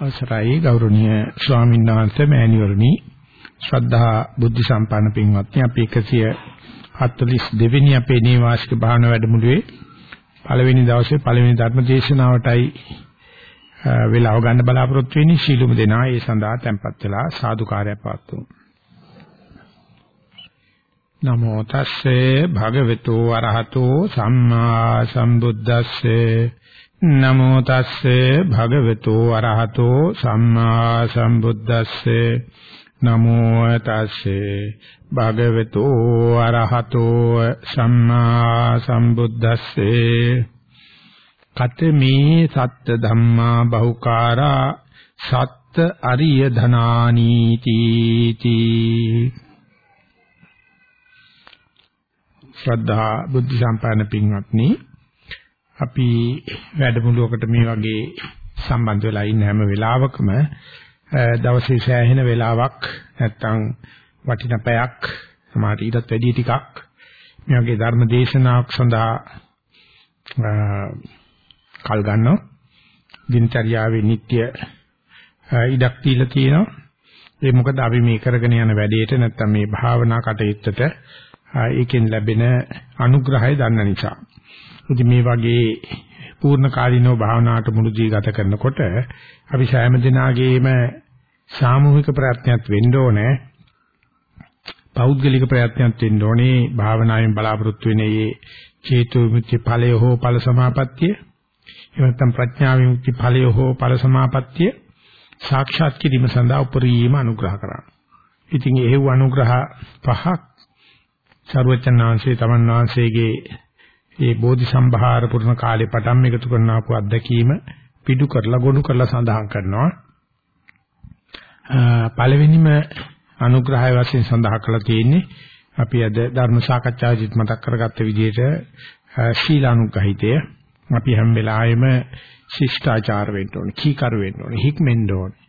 අවසරයි ගෞරවනීය ස්වාමීන් වහන්සේ මෑණිවරණි. ශ්‍රද්ධා බුද්ධ සම්පන්න පින්වත්නි අපි 142 වෙනි අපේ නේවාසික භාවනා වැඩමුළුවේ පළවෙනි දවසේ පළවෙනි ධර්ම දේශනාවටයි වෙලාව ගන්න බලාපොරොත්තු වෙන්නේ. ශීලුම දෙනා ඒ සඳහා tempත් වෙලා සාදුකාරයක් පවත්වමු. නමෝ තස්සේ භගවතු වරහතෝ සම්මා සම්බුද්දස්සේ නමෝ තස්සේ භගවතු අරහතෝ සම්මා සම්බුද්දස්සේ. නමෝ තස්සේ භගවතු අරහතෝ සම්මා සම්බුද්දස්සේ. කතමේ සත්ත ධම්මා බහුකාරා සත්ත අරිය ධනානීති තී. ශ්‍රද්ධා බුද්ධ සම්පන්න පින්වත්නි අපි වැඩමුළුවකට මේ වගේ සම්බන්ධ වෙලා ඉන්න හැම වෙලාවකම දවසේ සෑහෙන වෙලාවක් නැත්තම් වටින පැයක් සමහර ඊටත් වැඩි ටිකක් මේ වගේ ධර්ම දේශනාවක් සඳහා කල් ගන්නවා. දිනචර්යාවේ නිත්‍ය ඉඩක් දීලා තියෙනවා. ඒ මොකද අපි මේ කරගෙන යන වැඩේට නැත්තම් මේ භාවනා කටයුත්තට ඒකෙන් ලැබෙන අනුග්‍රහය දන්න නිසා. ඉතින් මේ වගේ පූර්ණ කාලීනව භාවනාවට මුළුදී ගත කරනකොට අපි සෑම දිනාගේම සාමූහික ප්‍රයත්නයක් වෙන්න ඕනේ. පෞද්ගලික ප්‍රයත්නයක් වෙන්න ඕනේ භාවනාවෙන් බලාපොරොත්තු වෙන මේ චේතු විමුක්ති ඵලය හෝ ඵල සමාපත්තිය. එහෙම නැත්නම් ප්‍රඥා විමුක්ති ඵලය හෝ ඵල සමාපත්තිය සාක්ෂාත් කිරීම සඳහා උපරිම අනුග්‍රහ කරනවා. ඉතින් ඒ අනුග්‍රහ පහක් සර්වචන්නාංශයේ තමන් වහන්සේගේ ඒ බෝධි සම්භාර පුරන කාලේ පටන් එකතු කරන ආපු අත්දැකීම පිටු කරලා ගොනු කරලා සඳහන් කරනවා. පළවෙනිම අනුග්‍රහය වශයෙන් සඳහන් කරලා තියෙන්නේ අපි අද ධර්ම සාකච්ඡාවේදීත් මතක් කරගත්ත විදිහට ශීලානුගහිතය අපි හැම වෙලාවෙම ශිෂ්ටාචාර වෙන්න ඕනේ, කීකර වෙන්න ඕනේ, හික්මෙන්න ඕනේ,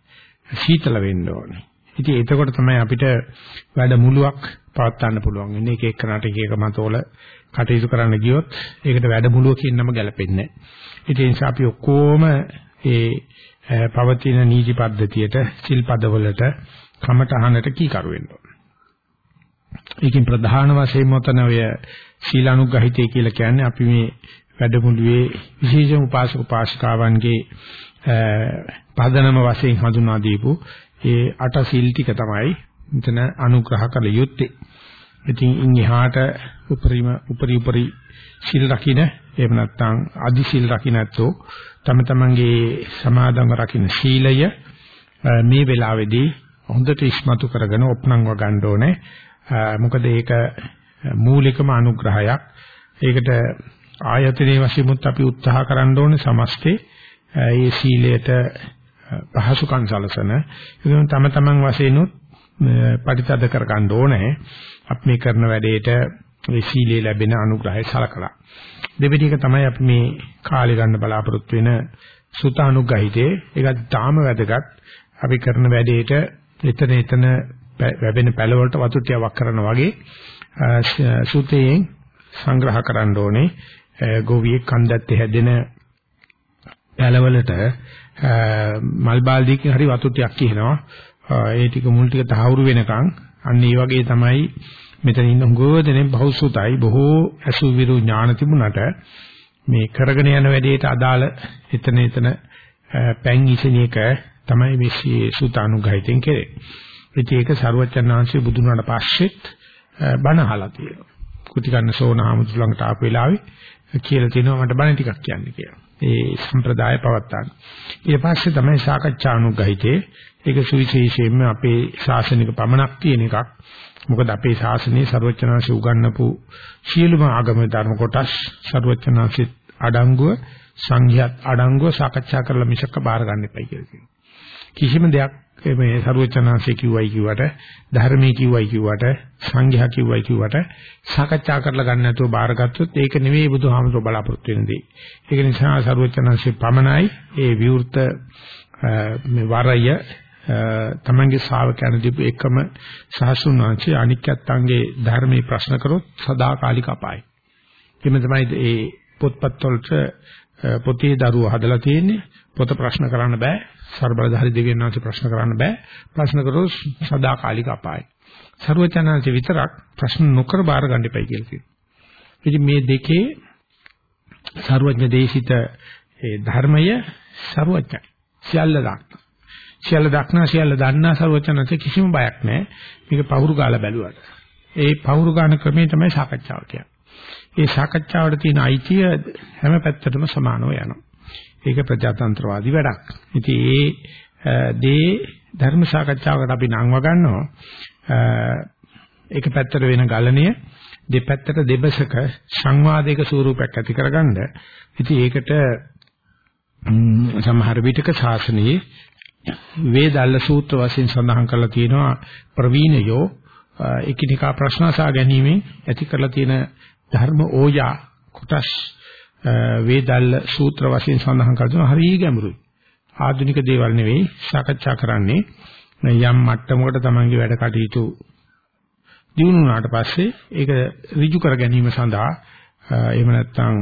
සීතල වෙන්න ඕනේ. ඉතින් එතකොට තමයි අපිට වැඩ මුලුවක් පවත් ගන්න පුළුවන් වෙන්නේ. එක එකනට එක එක මතවල කටයුතු කරන්න ගියොත් ඒකට වැඩමුළුව කියනම ගැලපෙන්නේ නැහැ. ඒ නිසා අපි ඔක්කොම ඒ පවතින නීති පද්ධතියට, සිල් පදවලට, කමටහනට කීකරු වෙන්න ඕන. ඒකෙන් ප්‍රධාන වශයෙන් මොතන ඔය සීලානුගහිතය කියලා කියන්නේ අපි මේ වැඩමුළුවේ විශේෂ උපාසක උපාසිකාවන්ගේ පදනම වශයෙන් හඳුනා දීපු ඒ අට සිල් ටික තමයි මෙතන අනුග්‍රහ කළ යුත්තේ. ඉතින් ඉන් එහාට උපරිම උපරි උපරි සිල් රකින්න එහෙම නැත්නම් අදි සිල් රකින්නැත්තෝ තම තමන්ගේ සමාදන්ව රකින්න ශීලය මේ වෙලාවේදී හොඳට ඉස්මතු කරගෙන ඔප්නංව ගන්න ඕනේ. මොකද ඒක මූලිකම අනුග්‍රහයක්. ඒකට ආයතනයේ වශයෙන්මුත් අපි උත්සාහ කරන්න ඕනේ සමස්තේ ඒ සීලයට පහසුකම් සලසන ඒකම තම තමන් වශයෙන්ුත් පරිතද කර ගන්න ඕනේ. අපි මේ කරන වැඩේට මේ සීලේ ලැබෙන අනුග්‍රහය සලකලා. දෙවෙනි එක තමයි අපි මේ කාලය ගන්න බලාපොරොත්තු වෙන සුතානුග්‍රහිතේ. ඒක තාම වැදගත්. අපි කරන වැඩේට එතන එතන වැවෙන පැලවලට වතු ටිකක් කරනවා වගේ සුතයෙන් සංග්‍රහ කරන්න ඕනේ. ගෝවියේ කන්දත්තේ හැදෙන පැලවලට මල් බාල්දියකින් හරි වතු ටිකක් කියනවා. ඒ ටික මුල් ටික තහවුරු වෙනකන් අන්න ඒ වගේ තමයි මෙතන ඉන්න හුඟව දෙනෙක් බහුසුතයි බොහෝ අසුවිරු ඥාන තිබුණට මේ කරගෙන යන වැඩේට අදාළ එතන එතන පැන් ඉසින එක තමයි මේ සුතානුගහිතෙන් කෙරේ. ඉතින් ඒක ਸਰුවචනාංශයේ බුදුන් වහන්සේ පස්සෙත් බණ අහලා තියෙනවා. කුටි කන්න සෝනාමුතු ළඟට ආපු වෙලාවේ කියලා තිනවා මට බණ ටිකක් කියන්න කියලා. ඒ සම්ප්‍රදාය පවත්තාන. ඊට පස්සේ තමයි සාකච්ඡානුගහිතේ ඒක සුවිශේෂයෙන්ම අපේ ශාසනික පමණක් තියෙන එකක්. මොකද අපේ ශාසනයේ ਸਰවචනාංශ උගන්වපු සියලුම ආගම ධර්ම කොටස් ਸਰවචනාංශෙත් අඩංගුව සංඝයාත් අඩංගුව සාකච්ඡා කරලා මිසක බාර ගන්න එපයි කියලා කියනවා. කිසිම දෙයක් මේ සරුවචනාංශය කිව්වයි කිව්වට ධර්මයේ කිව්වයි කිව්වට සංඝයා කිව්වයි කිව්වට සාකච්ඡා කරලා ගන්න නැතුව බාරගත්තොත් ඒක නෙවෙයි බුදුහාමසෝ බලාපොරොත්තු වෙන දේ. ඒක නිසා සරුවචනාංශය පමණයි ඒ විවෘත මේ වරය තමන්ගේ ශාවකයන් දීපු එකම සහසුන් වංශය අනික්යත්ංගේ ධර්මයේ ප්‍රශ්න කරොත් සදාකාලික අපායි. එimhe තමයි මේ පොත්පත්වලට පොතේ දරුවා හදලා තියෙන්නේ පොත ප්‍රශ්න කරන්න බෑ ਸਰබලධාරී දෙවියන් වහන්සේ ප්‍රශ්න කරන්න බෑ. ප්‍රශ්න කරොත් සදාකාලික අපායයි. ਸਰවචනන්සේ විතරක් ප්‍රශ්න නොකර බාර ගන්න එපයි කියලා කියනවා. ඉතින් මේ දෙකේ ਸਰවඥ දේශිත ඒ ධර්මය ਸਰවඥයි. සියල්ල දක්න. සියල්ල දක්න සියල්ල දන්නා ਸਰවචනන්සේ කිසිම බයක් නැහැ. මේක පවුරු ගාලා බැලුවාට. ඒ පවුරු ගාන ක්‍රමේ තමයි සාකච්ඡාව කියන්නේ. ඒ සාකච්ඡාවට තියෙන අයිතිය හැම පැත්තටම සමානව යනවා. ඒක ප්‍රජාතන්ත්‍රවාදී වැඩක්. ඉතින් ඒ දේ ධර්ම සාකච්ඡාවකට අපි නංව ගන්නවා. ඒක පැත්තට වෙන ගලණය දෙපැත්තට දෙබසක සංවාදයක ස්වරූපයක් ඇති කරගන්න. ඉතින් ඒකට සමහර විටක ශාසනයේ වේදල්ල සූත්‍ර වශයෙන් සඳහන් කරලා තියෙනවා ප්‍රවීණයෝ එකිනෙකා ප්‍රශ්න අසා ගැනීමෙන් ඇති කරලා තියෙන ධර්ම ඕජා කොටස් වේදල්ල සූත්‍ර වශයෙන් සඳහන් කරනවා හරිය ගැඹුරුයි. ආධුනික දේවල් නෙවෙයි සාකච්ඡා කරන්නේ යම් මට්ටමකට තමන්ගේ වැඩ කටයුතු දිනු වුණාට පස්සේ ඒක ඍජු කර ගැනීම සඳහා එහෙම නැත්නම්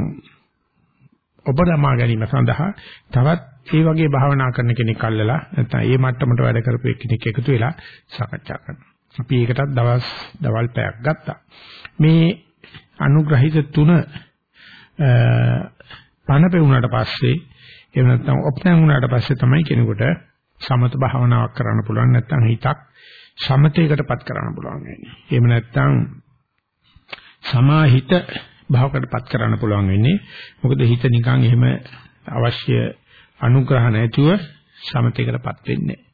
ඔබරමා ගැනීම සඳහා තවත් ඒ වගේ භාවනා කරන කෙනෙක් අල්ලලා නැත්නම් ඒ මට්ටමට වැඩ කරපු කෙනෙක් එකතු වෙලා සාකච්ඡා කරනවා. අපි ඒකටත් දවස් දවල් පැයක් ගත්තා. මේ අනුග්‍රහිත තුන පණ පෙවුනට පස්සේ එහෙම නැත්නම් ඔප්නෑන් වුණාට පස්සේ තමයි කෙනෙකුට සමත භාවනාවක් කරන්න පුළුවන් නැත්නම් හිතක් සමතේකටපත් කරන්න පුළුවන් වෙන්නේ. එහෙම නැත්නම් සමාහිත භාවකටපත් කරන්න පුළුවන් වෙන්නේ. මොකද හිත නිකන් එහෙම අවශ්‍ය අනුග්‍රහ නැතුව සමතේකටපත් වෙන්නේ නැහැ.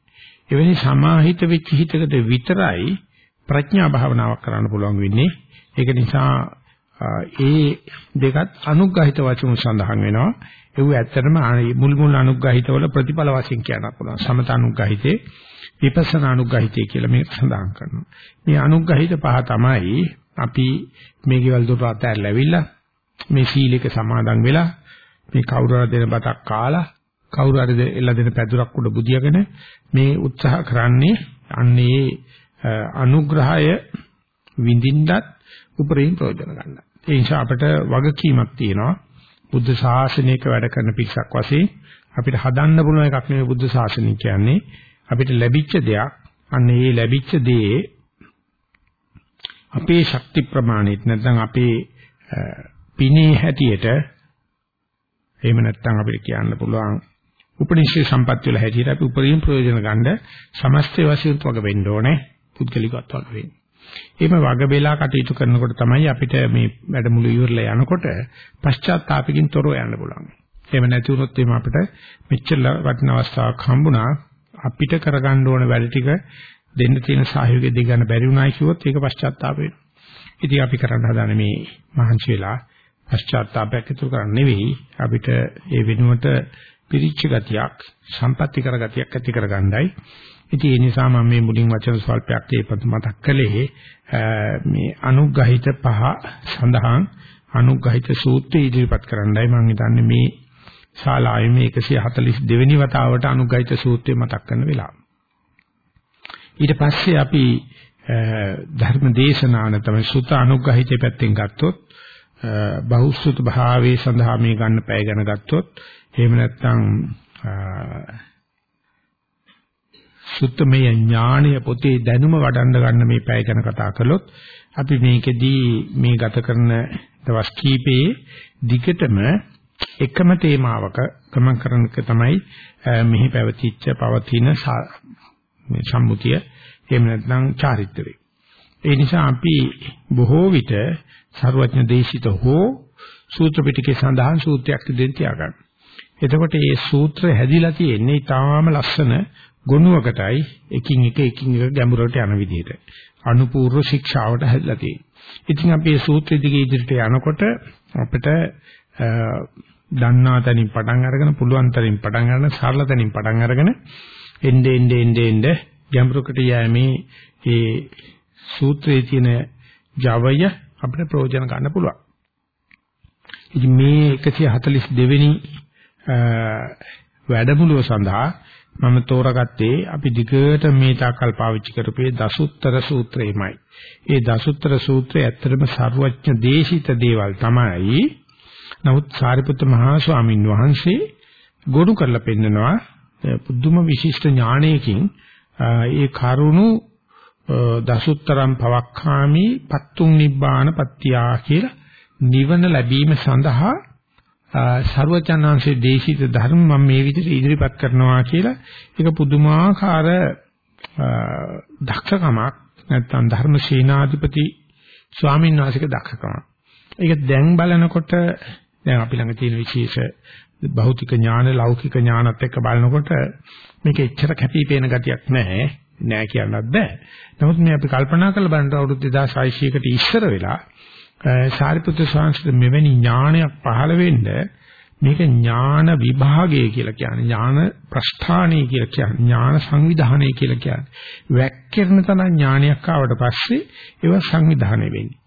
එවැනි සමාහිත වෙච්ච හිතකට විතරයි ප්‍රඥා භාවනාවක් කරන්න පුළුවන් වෙන්නේ. ඒක නිසා ඒ දෙකත් අනුග්‍රහිත වචන සඳහන් වෙනවා. ඒව ඇත්තටම මුල් මුල් අනුග්‍රහිතවල ප්‍රතිඵල වශයෙන් කියන්න පුළුවන්. සමත අනුග්‍රහිතේ විපස්සනා අනුග්‍රහිතේ කියලා මේක සඳහන් කරනවා. මේ අනුග්‍රහිත පහ තමයි අපි මේ ගෙවල් දොර අතහැරලා ඇවිල්ලා මේ සීලයක සමාදන් වෙලා මේ කවුරු හරි දෙන බතක් කාලා කවුරු හරි එල්ල දෙන පැදුරක් උඩ බුදියාගෙන මේ උත්සාහ කරන්නේ අන්නේ අනුග්‍රහය විඳින්නත් උපරිම ප්‍රයෝජන ගන්න. ඒ නිසා අපිට වගකීමක් තියෙනවා බුද්ධ ශාසනයක වැඩ කරන පිරිසක් වශයෙන් අපිට හදන්න පුළුවන් එකක් නෙවෙයි බුද්ධ ශාසනය කියන්නේ අපිට ලැබිච්ච දෙයක්. අන්න ඒ ලැබිච්ච දේ අපේ ශක්ති ප්‍රමාණයට නැත්නම් අපේ පිනේ හැටියට එහෙම නැත්නම් අපිට කියන්න පුළුවන් උපනිෂේ සම්පත්‍ය වල හැටියට අපි උපරිම ප්‍රයෝජන ගන්න සමස්ත වශයෙන් වග වෙන්න ඕනේ පුද්ගලිකවත් වග වෙන්නේ. එහෙම වග බෙලා කටයුතු කරනකොට තමයි අපිට මේ වැඩමුළු ඉවරලා යනකොට පශ්චාත්තාවකින් තොරව යන්න පුළුවන්. එහෙම නැති වුණොත් එහෙම අපිට මෙච්චර වටින අවස්ථාවක් හම්බුණා අපිට කරගන්න ඕන වැඩ ටික දෙන්න තියෙන සහයෝගය දෙ ගන්න බැරි වුණායි කිව්වොත් ඒක පශ්චාත්තාප වෙනවා. ඉතින් අපි කරන්න හදන මේ මහන්සි වෙලා පශ්චාත්තාපයක් ඉතුරු කරන්නේ නෙවෙයි අපිට ඒ වෙනුවට පිරිච්ච ගතියක් සම්පත්‍ති කර ගතියක් ඇති කරගන්නයි ඉතින් ඒ නිසා මම මේ මුලින් වචන ස්වල්පයක් ඒපත මතක් කළේ මේ අනුග්‍රහිත පහ සඳහන් අනුග්‍රහිත සූත්‍රය ඉදිරිපත් කරන්නයි මම හිතන්නේ මේ ශාලාවේ මේ 142 වෙනි වතාවට අනුග්‍රහිත සූත්‍රය මතක් කරන වෙලාව. ඊට පස්සේ අපි ධර්ම දේශනාන තමයි සුත අනුග්‍රහිතේ පැත්තෙන් ගත්තොත් බහුසුත භාවයේ සඳහා මේ ගන්න පැය ගැන ගත්තොත් එහෙම නැත්නම් සුත්තමය ඥාණය පොතේ දැනුම වඩන්න ගන්න මේ පැය ගැන කතා කළොත් අපි මේකෙදී මේ ගත කරන දවස් කීපේ දිගටම එකම තේමාවක ගමන් කරන එක තමයි මෙහි පැවතිච්ච පවතින මේ සම්මුතිය එහෙම නැත්නම් චාරිත්‍රය. ඒ නිසා අපි බොහෝ විට ਸਰවඥ දේශිත හෝ සූත්‍ර පිටකේ සඳහන් සූත්‍රයක් දෙන්න තියාගන්න. එතකොට මේ සූත්‍රය හැදිලා තියෙන්නේ ඊටාම ලස්සන ගුණයකටයි එකින් එක එකින් එක ගැඹුරට යන විදිහට අනුපූර්ව ශික්ෂාවට හැදලා තියෙනවා. ඉතින් අපි මේ සූත්‍රෙ දිගේ ඉදිරියට යනකොට අපිට දන්නා තැනින් පටන් අරගෙන පුළුවන් තැනින් පටන් අරගෙන සරල තැනින් පටන් අරගෙන එnde ende ende ende ගැඹුරකට යෑමේ ඒ සූත්‍රයේ තියෙන ජවය අපිට ප්‍රයෝජන ගන්න පුළුවන්. ඉතින් මේ 142 වෙනි වැඩමුළුව සඳහා මම තෝරාගත්තේ අපි දිගට මේ තාකල් පාවිච්චි කරපේ දසුත්තර සූත්‍රයමයි. ඒ දසුත්තර සූත්‍රය ඇත්තටම ਸਰවඥ දේශිත දේවල් තමයි. නමුත් සාරිපුත්ත මහා ස්වාමීන් වහන්සේ ගොනු කරලා පෙන්නනවා පුදුම විශිෂ්ට ඥානයකින් ඒ කරුණු දසුත්තරම් පවක්ඛාමි පත්තුන් නිබ්බාන පත්‍යා කියලා නිවන ලැබීම සඳහා ਸਰවචනාංශයේ දේශිත ධර්ම මම මේ විදිහට ඉදිරිපත් කරනවා කියලා ඒක පුදුමාකාර දක්ෂකමක් නැත්නම් ධර්ම සේනාධිපති ස්වාමීන් වහන්සේගේ දක්ෂකමක්. ඒක දැන් බලනකොට දැන් අපි ළඟ තියෙන විශේෂ භෞතික ඥාන ලෞකික ඥානත් එක්ක බලනකොට මේක එච්චර කැපී පෙනෙන ගතියක් නැහැ. නෑ කියන්නත් බෑ. නමුත් මේ අපි කල්පනා කරලා බලනකොට අවුරුදු 2600කට ඉස්සර වෙලා සාරිපුත්‍ර ස්වාමීන් මෙවැනි ඥානයක් පහළ වෙන්න මේක ඥාන විභාගය කියලා කියන්නේ ඥාන ප්‍රස්ථානීය කියලා කියන්නේ ඥාන සංවිධානය කියලා කියන්නේ. වැක්කිරන තරම් ඥානයක් ආවට පස්සේ ඒව සංවිධානය වෙන්නේ.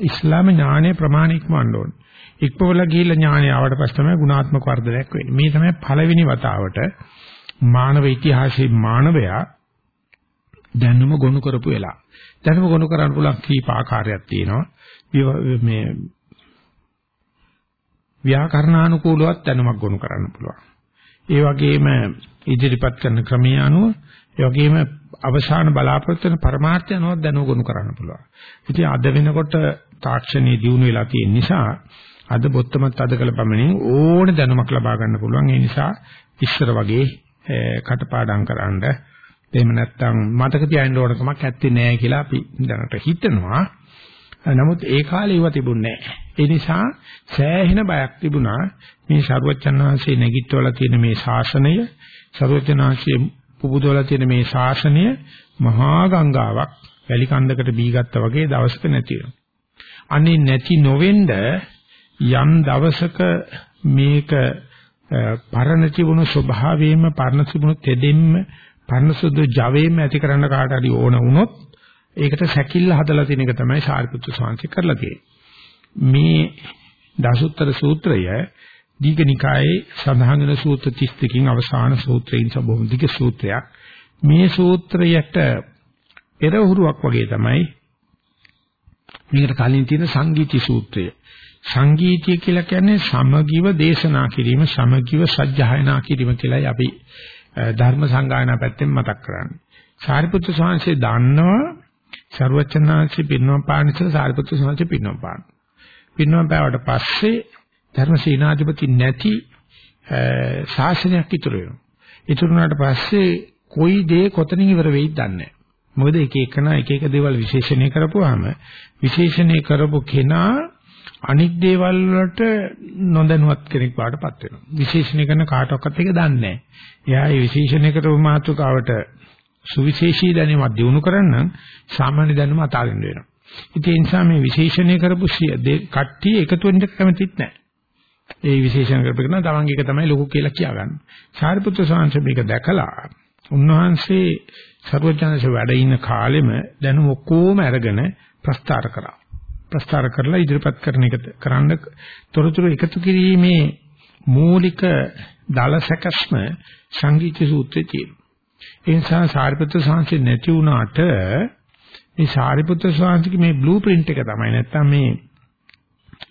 ඉස්ලාම ඥානය ප්‍රමාණිකවන්න ඕනේ. ඉක්පවල ගිහිල්ලා ඥානය ආවට පස්සේ තමයි ගුණාත්මක වර්ධනයක් වෙන්නේ. මේ තමයි පළවෙනි වතාවට මානව ඉතිහාසයේ මානවයා දැනුම ගොනු කරපු වෙලාව දැනුම ගොනු කරන්න පුළුවන් කීප ආකාරයක් තියෙනවා. මේ ව්‍යාකරණානුකූලවත් දැනුමක් ගොනු කරන්න පුළුවන්. ඒ වගේම ඉදිරිපත් කරන ක්‍රමයේ අනුව ඒ වගේම අවසාන බලාපොරොත්තු වෙන පරමාර්ථය අනුව දැනුම ගොනු කරන්න පුළුවන්. ඉතින් අද වෙනකොට තාක්ෂණයේ දියුණු වෙලා තියෙන නිසා අද බොත්තමත් අද කළ පමණින් ඕන දැනුමක් ලබා ගන්න පුළුවන්. ඒ නිසා ඉස්සර වගේ කටපාඩම් කරන්න එහෙම නැත්නම් මතක තියාගන්න ඕන කමක් නැත්තේ නෑ කියලා අපි දැනට හිතනවා. නමුත් ඒ කාලේ ඒව තිබුණේ නැහැ. ඒ නිසා සෑහෙන බයක් තිබුණා මේ ශරුවචනාංශයේ නැගිටවලා තියෙන මේ ශාසනය ශරුවචනාංශයේ පුබුදවලා තියෙන මේ ශාසනය මහා ගංගාවක් වැලි කන්දකට බීගත්තා වගේ දවසක නැති අනේ නැති නොවෙන්න යම් දවසක මේක පරණ තිබුණු ස්වභාවයෙන්ම පරණ තිබුණු තෙදෙන්න පරණ සුදු ජවයෙන්ම ඇති කරන්න කාට හරි ඕන වුණොත් ඒකට සැකිල්ල හදලා තියෙන එක තමයි සාරිපුත්‍ර ස්වාමීන් කරලා තියෙන්නේ. මේ දසුත්තර සූත්‍රය දීඝනිකායේ සඳහන් වෙන සූත්‍ර 32කින් අවසාන සූත්‍රයෙන් සබොහොම දිග සූත්‍රයක්. මේ සූත්‍රයට පෙරහුරුවක් වගේ තමයි මේකට කලින් තියෙන සංගීති සූත්‍රය. සංගීතය කියලා කියන්නේ සමගිව දේශනා කිරීම, සමගිව සජ්ජායනා කිරීම කියලායි අපි ධර්ම සංගායනා පැත්තෙන් මතක් කරන්නේ. සාරිපුත්‍ර ස්වාමීන් වහන්සේ දන්නවා සරුවචනාංශي පින්නම් පානිසල සාරිපුත්‍ර සාංශي පින්නම් පාන. පින්නම් පෑවට පස්සේ ධර්ම සීනාධිපති නැති ශාසනයක් ඉතුරු වෙනවා. ඉතුරු වුණාට පස්සේ කොයි දේ කොතනින් ඉවර වෙයිද දන්නේ නැහැ. මොකද එක එකන එක එක දේවල් විශේෂණය කරපුවාම විශේෂණය කරපු කෙනා අනික් දේවල් වලට නොදැනුවත් කෙනෙක් බාටපත් වෙනවා. විශේෂණය කරන කාටවත් එක දන්නේ නැහැ. එයා මේ විශේෂණය කරපු මාතෘකාවට සුවිශේෂී දැනුමක් දිනු කරන්න සාමාන්‍ය දැනුම අතාරින්න වෙනවා. ඉතින් ඒ නිසා මේ විශේෂණය කරපු කට්ටිය එකතු වෙන්න කැමතිත් නැහැ. ඒ විශේෂණ කරපේකන තමන්ගේ එක තමයි ලොකු කියලා කියාගන්න. සාරිපුත්‍ර සාංශ මේක දැකලා උන්වහන්සේ සර්වඥාන්සේ වැඩ ඉන්න කාලෙම දැනුම ඔක්කොම අරගෙන ප්‍රස්තාර කරා. ප්‍රස්තාර කරලා ඉදිරිපත් කරන එක කරන්න තොරතුරු එකතු කිරීමේ මූලික දල සැකස්ම සංගීත සූත්‍රයේ තියෙනවා. ඒ නිසා සාරිපුත්‍ර ස්වාමීන් නැති වුණාට මේ සාරිපුත්‍ර ස්වාමීන්ගේ මේ බ්ලූ print එක තමයි නැත්තම් මේ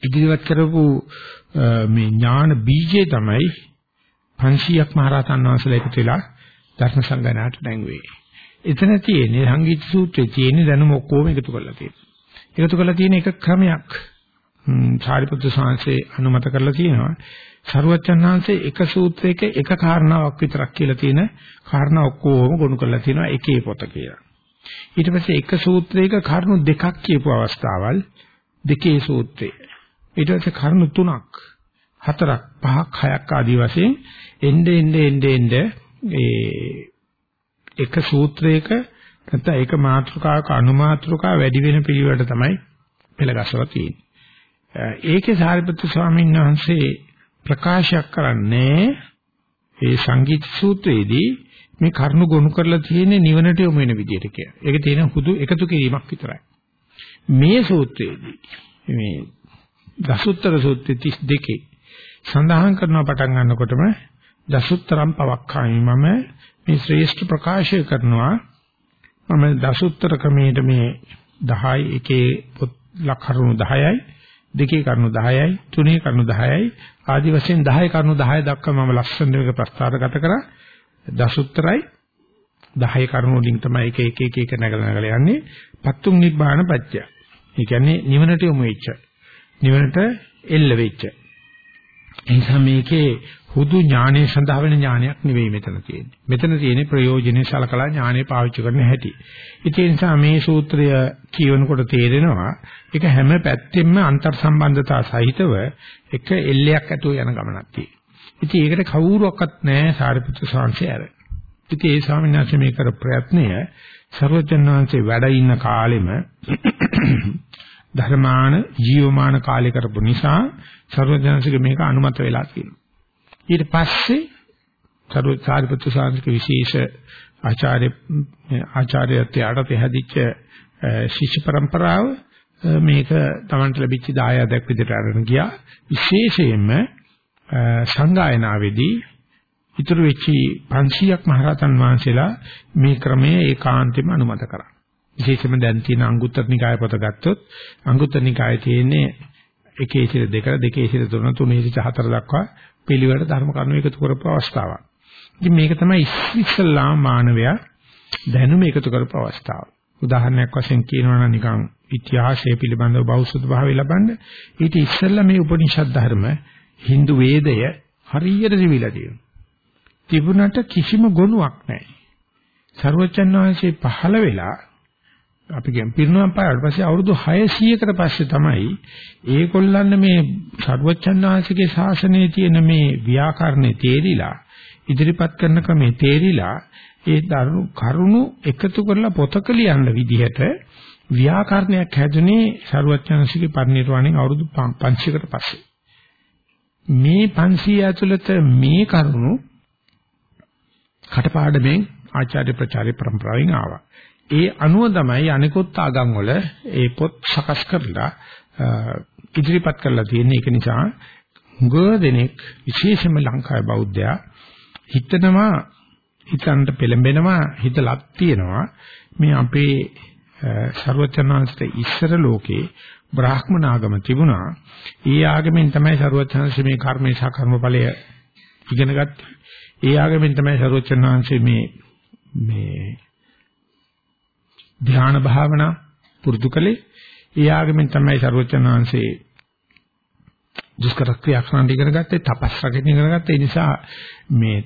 ඉදිරියට කරපු මේ ඥාන බීජය තමයි 500ක් මහරහතන් වහන්සේලා එකතු වෙලා ධර්ම සංගණාට නැංගුවේ. එතන තියෙන්නේ සංගීත සූත්‍රයේ තියෙන දැනුම ඔක්කොම එකතු කරලා තියෙනවා. එකතු කරලා තියෙන එක ක්‍රමයක්. සාරිපුත්‍ර ස්වාමීන් අනුමත කරලා තියෙනවා. සරුවච්චන් වහන්සේ එක සූත්‍රයක එක කාරණාවක් විතරක් කියලා තියෙන කාරණා ඔක්කොම ගොනු කරලා තියෙනවා එකේ පොත කියලා. ඊට පස්සේ එක සූත්‍රයක කරුණු දෙකක් කියපු අවස්ථාවල් දෙකේ සූත්‍රය. ඊට පස්සේ කරුණු තුනක් හතරක් පහක් හයක් ආදී වශයෙන් එnde ende ende ende ඒ එක සූත්‍රයක නැත්නම් ඒක මාත්‍රකාවක අනුමාත්‍රකාව වැඩි වෙන පිළිවෙලට තමයි පෙළගස්සලා තියෙන්නේ. ඒකේ සාරිපුත්‍ර ස්වාමීන් වහන්සේ ප්‍රකාශයක් කරන්නේ ඒ සංගීත සූත්‍රයේදී මේ කරුණු ගොනු කරලා තියෙන නිවනට යොමු වෙන විදිහට කියලා. ඒක තියෙන හුදු එකතු කිරීමක් විතරයි. මේ සූත්‍රයේදී මේ දසුත්තර සූත්‍රය 32 සඳහන් කරන පටන් ගන්නකොටම දසුත්තරම් පවක්ඛාමි මම මේ ශ්‍රේෂ්ඨ ප්‍රකාශය කරනවා මම දසුත්තර ක්‍රමයේ මේ 10 එකේ ලක්ෂණ 10යි දෙකේ කරුණු 10යි තුනේ කරුණු 10යි ආදි වශයෙන් 10 කරුණු 10 දක්වා මම ලක්ෂණ දෙක ප්‍රස්තාරගත කරා දසුත්තරයි 10 කරුණු වලින් තමයි එක එක එක එක නැගලා නැගලා යන්නේ. පත්තුම් නිබ්බාන පත්‍ය. ඒ කියන්නේ නිවනට යොමු වෙච්ච. නිවනට එල්ල වෙච්ච. ඒ නිසා මේකේ හුදු ඥානයේ සඳහා වෙන ඥානයක් නෙවෙයි මෙතන තියෙන්නේ. මෙතන තියෙන්නේ ප්‍රයෝජනෙයි සලකලා ඥානෙ පාවිච්චි කරන හැටි. ඒ නිසා මේ සූත්‍රය කියවනකොට තේරෙනවා ඒක හැම පැත්තෙම අන්තර් සම්බන්ධතා සහිතව එක එල්ලයක් ඇතුව යන ගමනක් තියෙනවා. ඉතින් ඒකට කවුරුවක්වත් නැහැ සාරිපුත්‍ර ස්වාමීන් ඇර. ඉතින් ඒ ස්වාමීන් වහන්සේ මේ කර ප්‍රයත්නය සර්වඥාන්සේ වැඩ ඉන්න කාලෙම ධර්මාන ජීවමාන කාලේ කරපු නිසා සර්වඥාන්සේගේ මේක අනුමත වෙලා තියෙනවා. ඊට පස්සේ සරු සාරිපුත්‍ර සාංශික විශේෂ ආචාර්ය ආචාර්යත්වයට තැහැදිච්ච ශිෂ්‍ය પરම්පරාව මේක Tamanට ලැබිච්ච දායාදයක් විදිහට අරගෙන ගියා විශේෂයෙන්ම සංගායනාවේදී ඉතුරු වෙච්චි 500ක් මහරහතන් වහන්සේලා මේ ක්‍රමය ඒකාන්තයෙන්ම අනුමත කරා. විශේෂයෙන්ම දැන් තියෙන අංගුත්තර නිකාය පොත ගත්තොත් අංගුත්තර නිකායේ තියෙන්නේ එකේ සිට දෙක දෙකේ සිට තුන තුනේ සිට හතර දක්වා පිළිවෙල ධර්ම කරුණු එකතු කරපු අවස්ථාවක්. ඉතින් මේක තමයි ඉස්සෙල්ලාම මානවයා දැනුම එකතු කරපු අවස්ථාව. උදාහරණයක් වශයෙන් කියනවා නම් නිකන් ඉතිහාසය පිළිබඳව බෞද්ධ භාවය ලබන්න ඊට ඉස්සෙල්ලා මේ උපනිෂද් ධර්ම Hindu වේදය හරියට දිවිලා තියෙනවා. තිබුණට කිසිම ගුණයක් නැහැ. සර්වචන් වහන්සේ පහළ වෙලා අපි කියමු පිරිනුවම් පාරට පස්සේ අවුරුදු 600කට පස්සේ තමයි ඒගොල්ලන් මේ සර්වචන්නාංශිකේ ශාසනයේ තියෙන මේ ව්‍යාකරණේ තේරිලා ඉදිරිපත් කරන ක්‍රමේ තේරිලා ඒ දරුණු කරුණු එකතු කරලා පොතක ලියන්න විදිහට ව්‍යාකරණයක් හැදුනේ සර්වචන්නාංශිකේ පරිනිර්වාණයෙන් අවුරුදු 500කට පස්සේ මේ 500 ඇතුළත මේ කරුණු කටපාඩමෙන් ආචාර්ය ප්‍රචාරය પરම්පරාවෙන් ආවා. ඒ අනුව තමයි අනිකුත් ආගම් වල ඒ පොත් සකස් කරලා ඉදිරිපත් කරලා තියෙන්නේ. ඒක නිසා හුඟ දෙනෙක් විශේෂයෙන්ම ලංකාවේ බෞද්ධයා හිතනවා හිතන්ට පෙළඹෙනවා හිතලක් තියෙනවා මේ අපේ ਸਰවචනාංශට ඉස්සර ලෝකේ බ්‍රාහ්මණ ආගම තිබුණා. ඒ ආගමෙන් තමයි ਸਰවචනාංශ මේ කර්මේ සහ කර්මඵලය ඉගෙන ගත්තේ. ඒ ආගමෙන් තමයි ਸਰවචනාංශ මේ මේ ධ්‍යාන භාවනා පුරුදු කළේ. ඒ ආගමෙන් තමයි ਸਰවචනාංශේ දුෂ්කර ක්‍රියා කරන්න ඉගෙන ගත්තේ, තපස් රැගෙන ඉගෙන ගත්තේ. ඒ නිසා මේ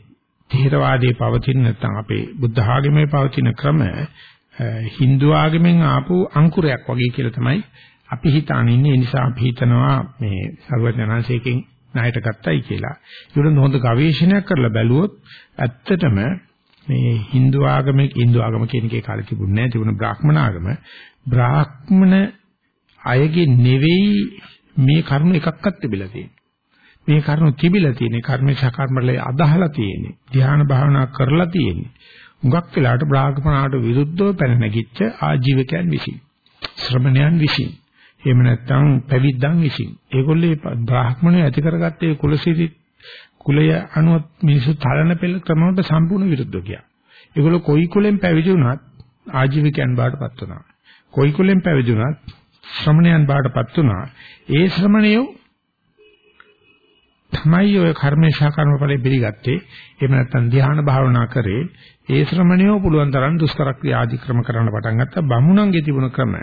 තේරවාදයේ පවතින නැත්නම් අපේ බුද්ධ ආගමේ පවතින ක්‍රම Hindu ආගමෙන් ආපු අංකුරයක් වගේ කියලා තමයි අපි හිතාන ඉන්නේ. ඒ නිසා අපි හිතනවා මේ ਸਰවඥාන්සේකින් ණයට ගත්තයි කියලා. ඒකට හොඳ ගවේෂණයක් කරලා බැලුවොත් ඇත්තටම මේ Hindu ආගමේ Hindu ආගම කියන එකේ කාලේ තිබුණේ නැහැ. තිබුණ බ්‍රාහ්මණ ආගම. බ්‍රාහ්මණ අයගේ නෙවෙයි මේ කරුණු එකක්වත් තිබිලා තියෙන්නේ. මේ කරුණු තිබිලා තියෙන්නේ කර්මේ සකර්මලේ අදහලා තියෙන්නේ. ධ්‍යාන භාවනා කරලා තියෙන්නේ. හුඟක් වෙලාවට බ්‍රාහ්මණාට විරුද්ධව පැන නැගිච්ච ආජීවකයන් විසින් ශ්‍රමණයන් විසින් එහෙම නැත්නම් පැවිද්දන් විසින් ඒගොල්ලේ බ්‍රාහ්මණය ඇති කරගත්තේ කුලසිරි කුලය අනුව මිනිස්සු තරණ පෙළ ක්‍රමවලට සම්පූර්ණ විරුද්ධව ගියා. ඒගොල්ලෝ කොයි කුලෙන් පැවිදි වුණත් ආජීවකයන් බාටපත් වුණා. කොයි කුලෙන් පැවිදි වුණත් ශ්‍රමණයන් බාටපත් වුණා. ඒ ශ්‍රමණයෝ තමයි ඔය කර්මේශා කර්මඵලෙ පිළිගත්තේ. එහෙම නැත්නම් ධ්‍යාන භාවනා කරේ. ඒ ශ්‍රමණයෝ පුළුවන් තරම් දුෂ්කර ක්‍රියා ආදි ක්‍රම කරන්න පටන් ගත්තා. බමුණන්ගේ තිබුණ ක්‍රම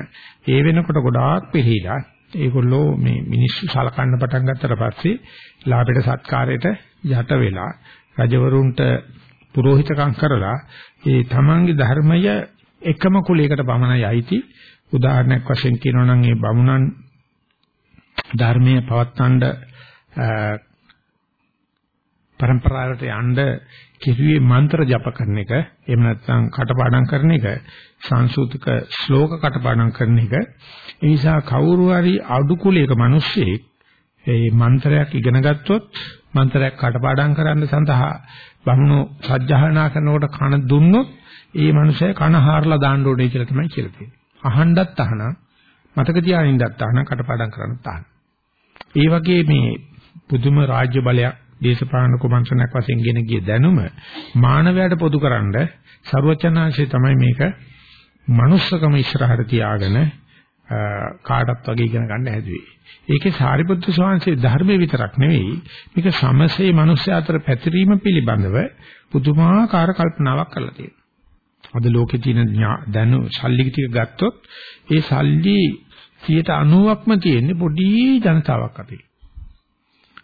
ඒ වෙනකොට ගොඩාක් පිළිහිලා ඒගොල්ලෝ මේ මිනිස්සු සලකන්න පටන් ගත්තට පස්සේ ලාභයට සත්කාරයට යට වෙලා රජවරුන්ට පුරোহিতකම් කරලා ඒ තමන්ගේ ධර්මය එකම කුලයකට පමණයි අයිති උදාහරණයක් වශයෙන් කියනවා නම් ඒ බමුණන් ධර්මයේ පවත්තඬ પરම්පරාවට යන්න කිරුවේ මන්ත්‍ර ජප කරන එක එහෙම නැත්නම් කටපාඩම් කරන එක සංස්කෘතික ශ්ලෝක කටපාඩම් කරන එක ඒ නිසා කවුරු හරි අඩු කුලයක මිනිස්සෙක් ඒ මන්ත්‍රයක් ඉගෙන ගත්තොත් මන්ත්‍රයක් කටපාඩම් කරන්න සඳහා බමුණු සජ්ජහානා කරනකොට කන දුන්නොත් ඒ මනුස්සයා කන හාරලා දාන්න ඕනේ කියලා තමයි කියලා තියෙන්නේ. අහන්නත් අහන මතක තියාගන්නත් අහන කටපාඩම් කරන්නත් අහන. ඒ වගේ මේ පුදුම රාජ්‍ය බලයක් දේශපාලන කුමන්ත්‍රණයක් වශයෙන් ගෙන ගිය දැනුම මානවයාට පොදුකරනද ਸਰවචනාංශය තමයි මේක manussකම ඉස්සරහට තියාගෙන කාටත් වගේ ඉගෙන ගන්න හැදුවේ. ඒකේ සාරිපුත්‍ර ස්වාමීන්සේ ධර්මයේ විතරක් නෙවෙයි මේක සමසේ මිනිස්සු අතර පැතිරීම පිළිබඳව පුදුමාකාර කල්පනාවක් කරලා තියෙනවා. අද ලෝකේ තියෙන දැනු සල්ලි ටික ගත්තොත් ඒ සල්ලි 90%ක්ම තියෙන්නේ පොඩි ජනතාවක් අතේ.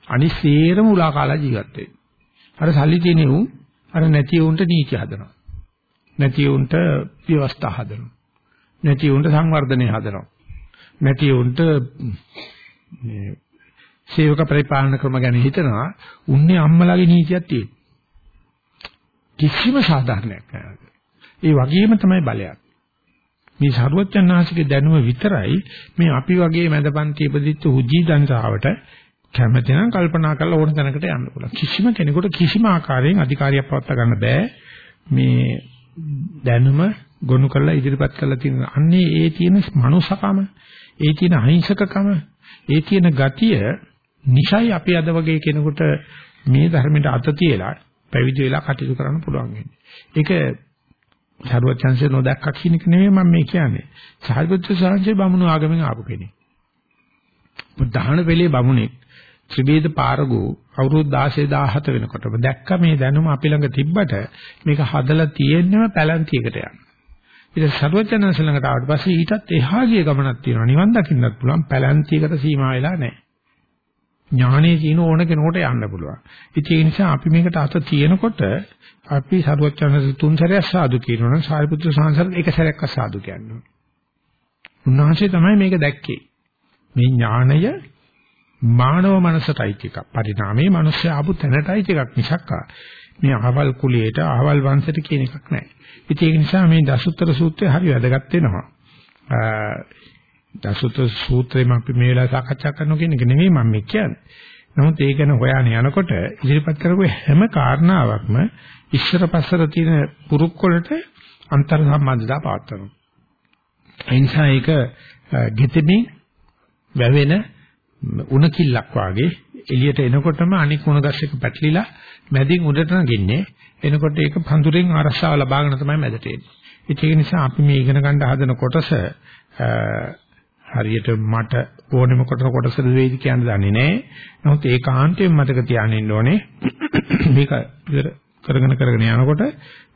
අනිත් සේරම උලා කාලා ජීවත් වෙන්නේ. අර සල්ලි තියෙන උන් අර නැති උන්ට නීති හදනවා. නැති උන්ට ව්‍යවස්ථා හදනවා. නැති උන්ට සංවර්ධනය හදනවා. නැති උන්ට මේ සේවක පරිපාලන ක්‍රම ගැන හිතනවා. උන්නේ අම්මලාගේ නීතියක් තියෙන්නේ. කිසිම සාධාරණයක් නැහැ. ඒ වගේම තමයි බලයක්. මේ සරුවච්චන්හන්සේගේ දැනුම විතරයි මේ අපි වගේ මැදපන්ති ඉපදිච්ච හුජී දන්තාවට කැමති නම් කල්පනා කරලා ඕන තැනකට යන්න පුළුවන්. කිසිම කෙනෙකුට කිසිම ආකාරයෙන් අධිකාරියක් පවත්වා ගන්න බෑ. මේ දැනුම ගොනු කරලා ඉදිරිපත් කරලා තියෙන අන්නේ ඒ තියෙන මනුසකම, ඒ තියෙන අහිංසකකම, ඒ තියෙන ගතිය නිසයි අපි අද වගේ කෙනෙකුට මේ ධර්මයට අත තියලා පැවිදි වෙලා කටයුතු කරන්න පුළුවන් වෙන්නේ. ඒක සරුවචන්සේ නොදැක්කා කියන එක නෙමෙයි මම මේ කියන්නේ. සාරිපුත්‍ර සාංශේ බමුණු ආගමෙන් ආපු කෙනෙක්. බුද්ධහන වෙලේ බමුණෙක් ත්‍රිවේද පාරගෝ අවුරුදු 16 17 වෙනකොටම දැක්ක මේ දැනුම අපි ළඟ තිබ්බට මේක හදලා තියෙන්නම පැලන්තියකට යන. ඊට සරුවචනන්සේ ළඟට ආවට පස්සේ ඊටත් එහා ගිය ගමනක් තියෙනවා. නිවන් දකින්නත් පුළුවන් පැලන්තියකට සීමා වෙලා නැහැ. ඥානයේ තියෙන ඕන කෙනෙකුට යන්න පුළුවන්. ඉතින් ඒ නිසා අපි මේකට අත තියෙනකොට අපි සරුවචනන්සේ තුන් සැරයක් සාදු කියනවනම් සාරිපුත්‍ර සාංශරත් එක සැරයක් සාදු කියනවා. උන්වහන්සේ තමයි මේක දැක්කේ. මේ ඥාණය මානව මනසටයි එකක්. පරිණාමයේ මිනිස්සු ආපු තැනටයි එකක් මිසක් මේ අහවල් කුලයට අහවල් වංශයට කියන එකක් නැහැ. ඉතින් ඒක නිසා මේ දසුත්තර සූත්‍රය හරි වැදගත් වෙනවා. දසුත්තර සූත්‍රයෙන් අපි මේ වෙලාව සාකච්ඡා කරනවා කියන එක නෙමෙයි මම කියන්නේ. නමුත් ඒ ගැන හොයාගෙන යනකොට ඉදිරිපත් කරපු හැම කාරණාවක්ම ඉස්සර පස්සර තියෙන පුරුක් වලට අන්තර් සම්බන්ධතාව පවත්වනවා. ඒ නිසා ඒක ගෙතෙමින් වැවෙන උණ කිල්ලක් වාගේ එළියට එනකොටම අනික් උණ ගස් එක පැටලිලා මැදින් උඩට නගින්නේ. එනකොට ඒක පඳුරෙන් ආරක්ෂාව ලබාගෙන තමයි මැදට එන්නේ. ඒක නිසා අපි මේ ඉගෙන ගන්න හදන කොටස හරියට මට ඕනෙම කොට කොටසද වේවි කියන්න දන්නේ නැහැ. නමුත් ඒකාන්තයෙන් මතක තියාගෙන ඕනේ. මේක කරගෙන කරගෙන යනකොට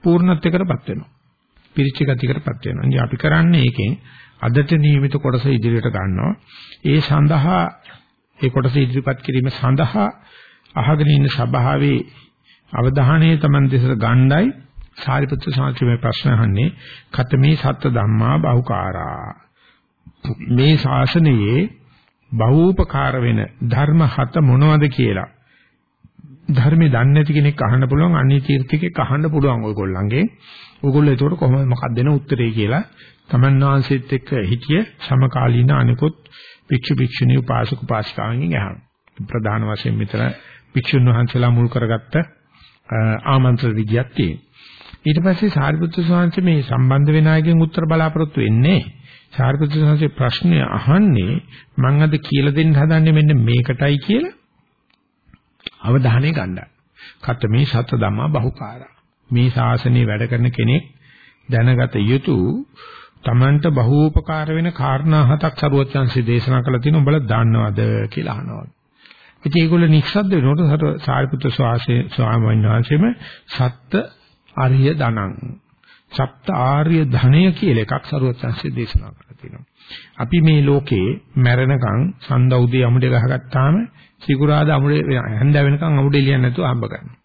පූර්ණත්වයකටපත් වෙනවා. පිරිච්ච ගතියකටපත් වෙනවා. ඉතින් අපි කරන්නේ ඒකෙන් අදට නියමිත කොටස ඉදිරියට ගන්නවා. ඒ සඳහා ඒ කොටස ඉදිරිපත් කිරීම සඳහා අහගෙන ඉන්න සභාවේ අවධානය Taman දෙසට ගණ්ඩායි. සාරිපුත්‍ර සාංශමේ ප්‍රශ්න අහන්නේ කතමේ සත්‍ය ධම්මා බහුකාරා? මේ ශාසනයේ බහූපකාර වෙන ධර්ම හත මොනවද කියලා ධර්මේ දන්නේ නැති කෙනෙක් අහන්න පුළුවන් අනිත් තීර්ථිකෙක් අහන්න පුළුවන් ඔයගොල්ලන්ගේ ඔයගොල්ලෝ ඒකට කොහොමද මොකක්ද දෙන උත්තරේ කියලා තමන් වහන්සේත් එක්ක හිටිය සමකාලීන අනිකුත් භික්ෂු භික්ෂුණී උපාසක උපාසිකාවන්ගෙන් අහන ප්‍රධාන වශයෙන් මෙතන භික්ෂුන් වහන්සේලා මුල් කරගත්ත ආමන්ත්‍රණ විදියක් තියෙනවා ඊට පස්සේ සාරිපුත්‍ර ස්වාමීන් මේ සම්බන්ධ වෙන අයගෙන් උත්තර බලාපොරොත්තු වෙන්නේ සාරිපුත්‍ර ස්වාමීන් ප්‍රශ්නය අහන්නේ මම අද කියලා දෙන්න හදන්නේ මෙන්න මේකටයි කියලා අවධානය ගන්න. කතමේ සත ධම්මා බහුකාරා. මේ ශාසනයේ වැඩ කරන කෙනෙක් දැනගත යුතු තමන්ට බහූපකාර වෙන කාරණා හතක් සරුවචාන්සේ දේශනා කළ තියෙනවා උඹලා දන්නවද කියලා අහනවා. ඉතින් ඒගොල්ලෝ නිස්සද්ද වෙනකොට සාරිපුත්‍ර ස්වාමීන් ස්වාමීන් වහන්සේම සත්‍ය ආර්ය ධනං සප්ත ආර්ය ධනය කියලා එකක් සරුවචාන්සේ දේශනා කරලා තියෙනවා. අපි මේ ලෝකේ මැරෙනකන් සඳ උදේ අමුඩේ ගහගත්තාම සිකුරාද අමුඩේ හැන්ද වෙනකන් අමුඩේ ලියන්න නැතුව හම්බ කරනවා.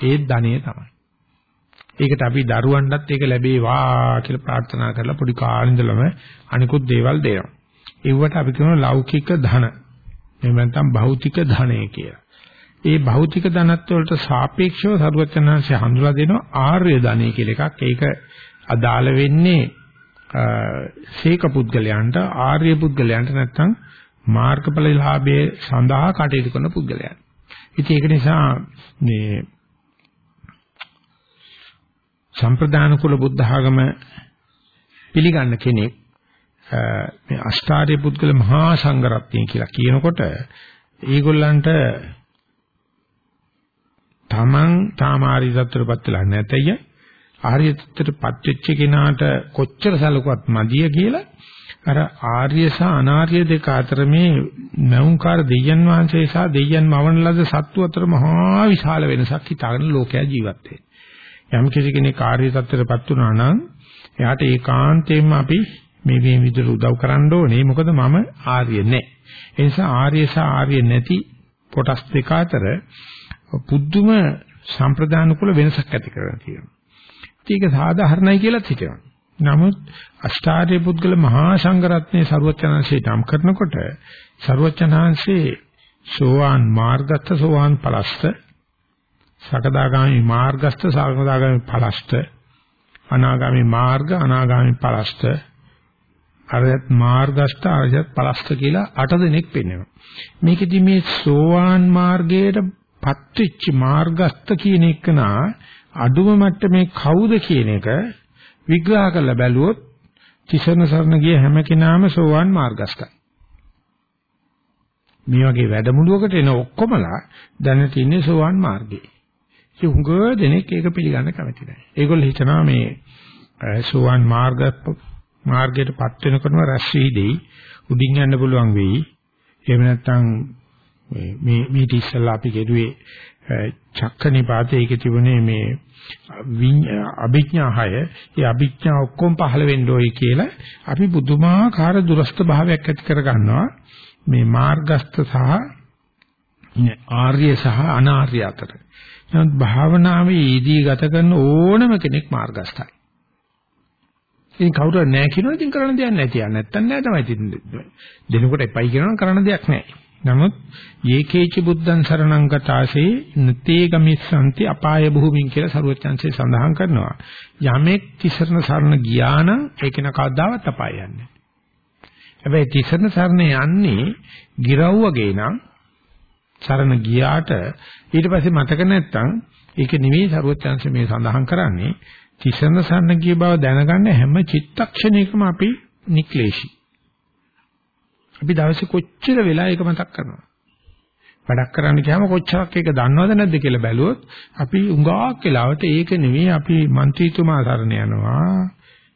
ඒත් ධනෙ තමයි. ඒකට අපි දරුවන්ටත් ඒක ලැබේවා කියලා ප්‍රාර්ථනා කරලා පොඩි කාලේ ඉඳලම අනිකුත් දේවල් දෙනවා. ඒවට අපි කියනවා ලෞකික ධන. එහෙම නැත්නම් භෞතික ධනය කියලා. ඒ භෞතික ධනත් වලට සාපේක්ෂව සරුවචනාංශය හඳුලා දෙනවා ආර්ය ධනය කියලා එකක්. ඒක අදාළ වෙන්නේ සීක පුද්ගලයන්ට ආර්ය පුද්ගලයන්ට නැත්නම් මාර්ගඵල ලාභයේ සඳහා කටයුතු කරන පුද්ගලයන්. ඉතින් ඒක නිසා මේ සම්ප්‍රදාන කුල බුද්ධ ආගම පිළිගන්න කෙනෙක් මේ අෂ්ටාර්ය පුද්ගල මහා සංඝරත්නය කියලා කියනකොට ඒගොල්ලන්ට තමන් තාමාරි தත්තරපත් වෙලා නැතය ආර්ය தත්තරපත් වෙච්ච කෙනාට කොච්චර සැලකුවත් මදිය කියලා අර ආර්ය සහ අනාර්ය දෙක අතර මේ මෞංකාර දෙයයන් වහන්සේ සහ දෙයයන් මවන ලද සත්තු අතර මහා විශාල වෙනසක් හිතාගෙන ලෝකයා ජීවත් වෙන්නේ. යම් කිසි කෙනෙක් කාර්ය තත්ත්වයටපත් වුණා නම් එයාට ඒකාන්තයෙන්ම අපි මේ මේ විදිහට උදව් කරන්න ඕනේ. මොකද මම ආර්ය නැහැ. ඒ නිසා ආර්ය සහ ආර්ය නැති කොටස් දෙක අතර පුදුම සම්ප්‍රදානුකූල වෙනසක් ඇති කරලා තියෙනවා. ඒක සාධාරණයි කියලාත් හිතනවා. නමුත් අෂ්ටාර්ය පුද්ගල මහා සංඝරත්නයේ ਸਰුවචනංශේ නම් කරනකොට ਸਰුවචනංශේ සෝවාන් මාර්ගස්ත සෝවාන් පලස්ත සකදාගාමි මාර්ගස්ත සකදාගාමි පලස්ත අනාගාමි මාර්ග අනාගාමි පලස්ත අරයත් මාර්ගස්ත අරයත් පලස්ත කියලා අට දෙනෙක් පෙන්වනවා මේකෙදි මේ සෝවාන් මාර්ගයට පත්‍විච්ච මාර්ගස්ත කියන එක නා අඩුම මට්ටමේ කවුද කියන එක විග්‍රහ කරලා බැලුවොත් තිසරණ සරණ ගිය හැම කෙනාම සෝවාන් මාර්ගස්කයි. මේ වගේ වැඩමුළුවකට එන ඔක්කොමලා දැනට ඉන්නේ සෝවාන් මාර්ගේ. ඒ හුඟ දෙනෙක් ඒක පිළිගන්න කැමති නැහැ. ඒගොල්ලෝ හිතනවා මේ සෝවාන් මාර්ග මාර්ගයටපත් වෙනකොටම රැස් වී දෙයි උඩින් යන්න පුළුවන් වෙයි. එහෙම නැත්නම් මේ මේ ඉතිස්සලා අපි ගෙදුවේ චක්කනිපාතේ ඒකේ තිබුණේ මේ අභිඥා හය ඒ අභිඥා ඔක්කොම පහළ වෙන්න ඕයි කියලා අපි බුදුමාකාර දුරස්ත භාවයක් ඇති කර ගන්නවා මේ මාර්ගස්ත සහ ආර්ය සහ අනාර්ය අතර. නමුත් භාවනාවේ ඊදී ගත කරන ඕනම කෙනෙක් මාර්ගස්තයි. ඉතින් කවුරු නැහැ කියනවා ඉතින් කරන්න දෙයක් නැහැ තියා නැත්තම් නෑ තමයි ඉතින් දෙනකොට එපයි කියනවා කරන්න දෙයක් නැහැ. නමුත් යේකේච බුද්ධං සරණං ගතාසේ නතේ ගමිස්සanti අපාය භූමින් කියලා සරුවචන්සේ සඳහන් කරනවා. යමෙක් තිසරණ සරණ ගියා නම් ඒක න කවදාවත් අපාය යන්නේ. හැබැයි තිසරණ සරණ යන්නේ ගිරව් වගේ නම් සරණ ගියාට ඊට පස්සේ මතක නැත්තම් ඒක නෙවෙයි සරුවචාන්සේ මේ සඳහන් කරන්නේ තිසරණ සරණ ගිය බව දැනගන්න හැම චිත්තක්ෂණයකම අපි නික්ලේශී. අපි දවසේ කොච්චර වෙලා ඒක මතක් කරනවද? වැඩක් කරන්න ගියාම කොච්චරක් ඒක දන්නවද නැද්ද කියලා බැලුවොත් අපි උඟාක් වෙලාවට ඒක නෙවෙයි අපි മന്ത്രിතුමා සරණ යනවා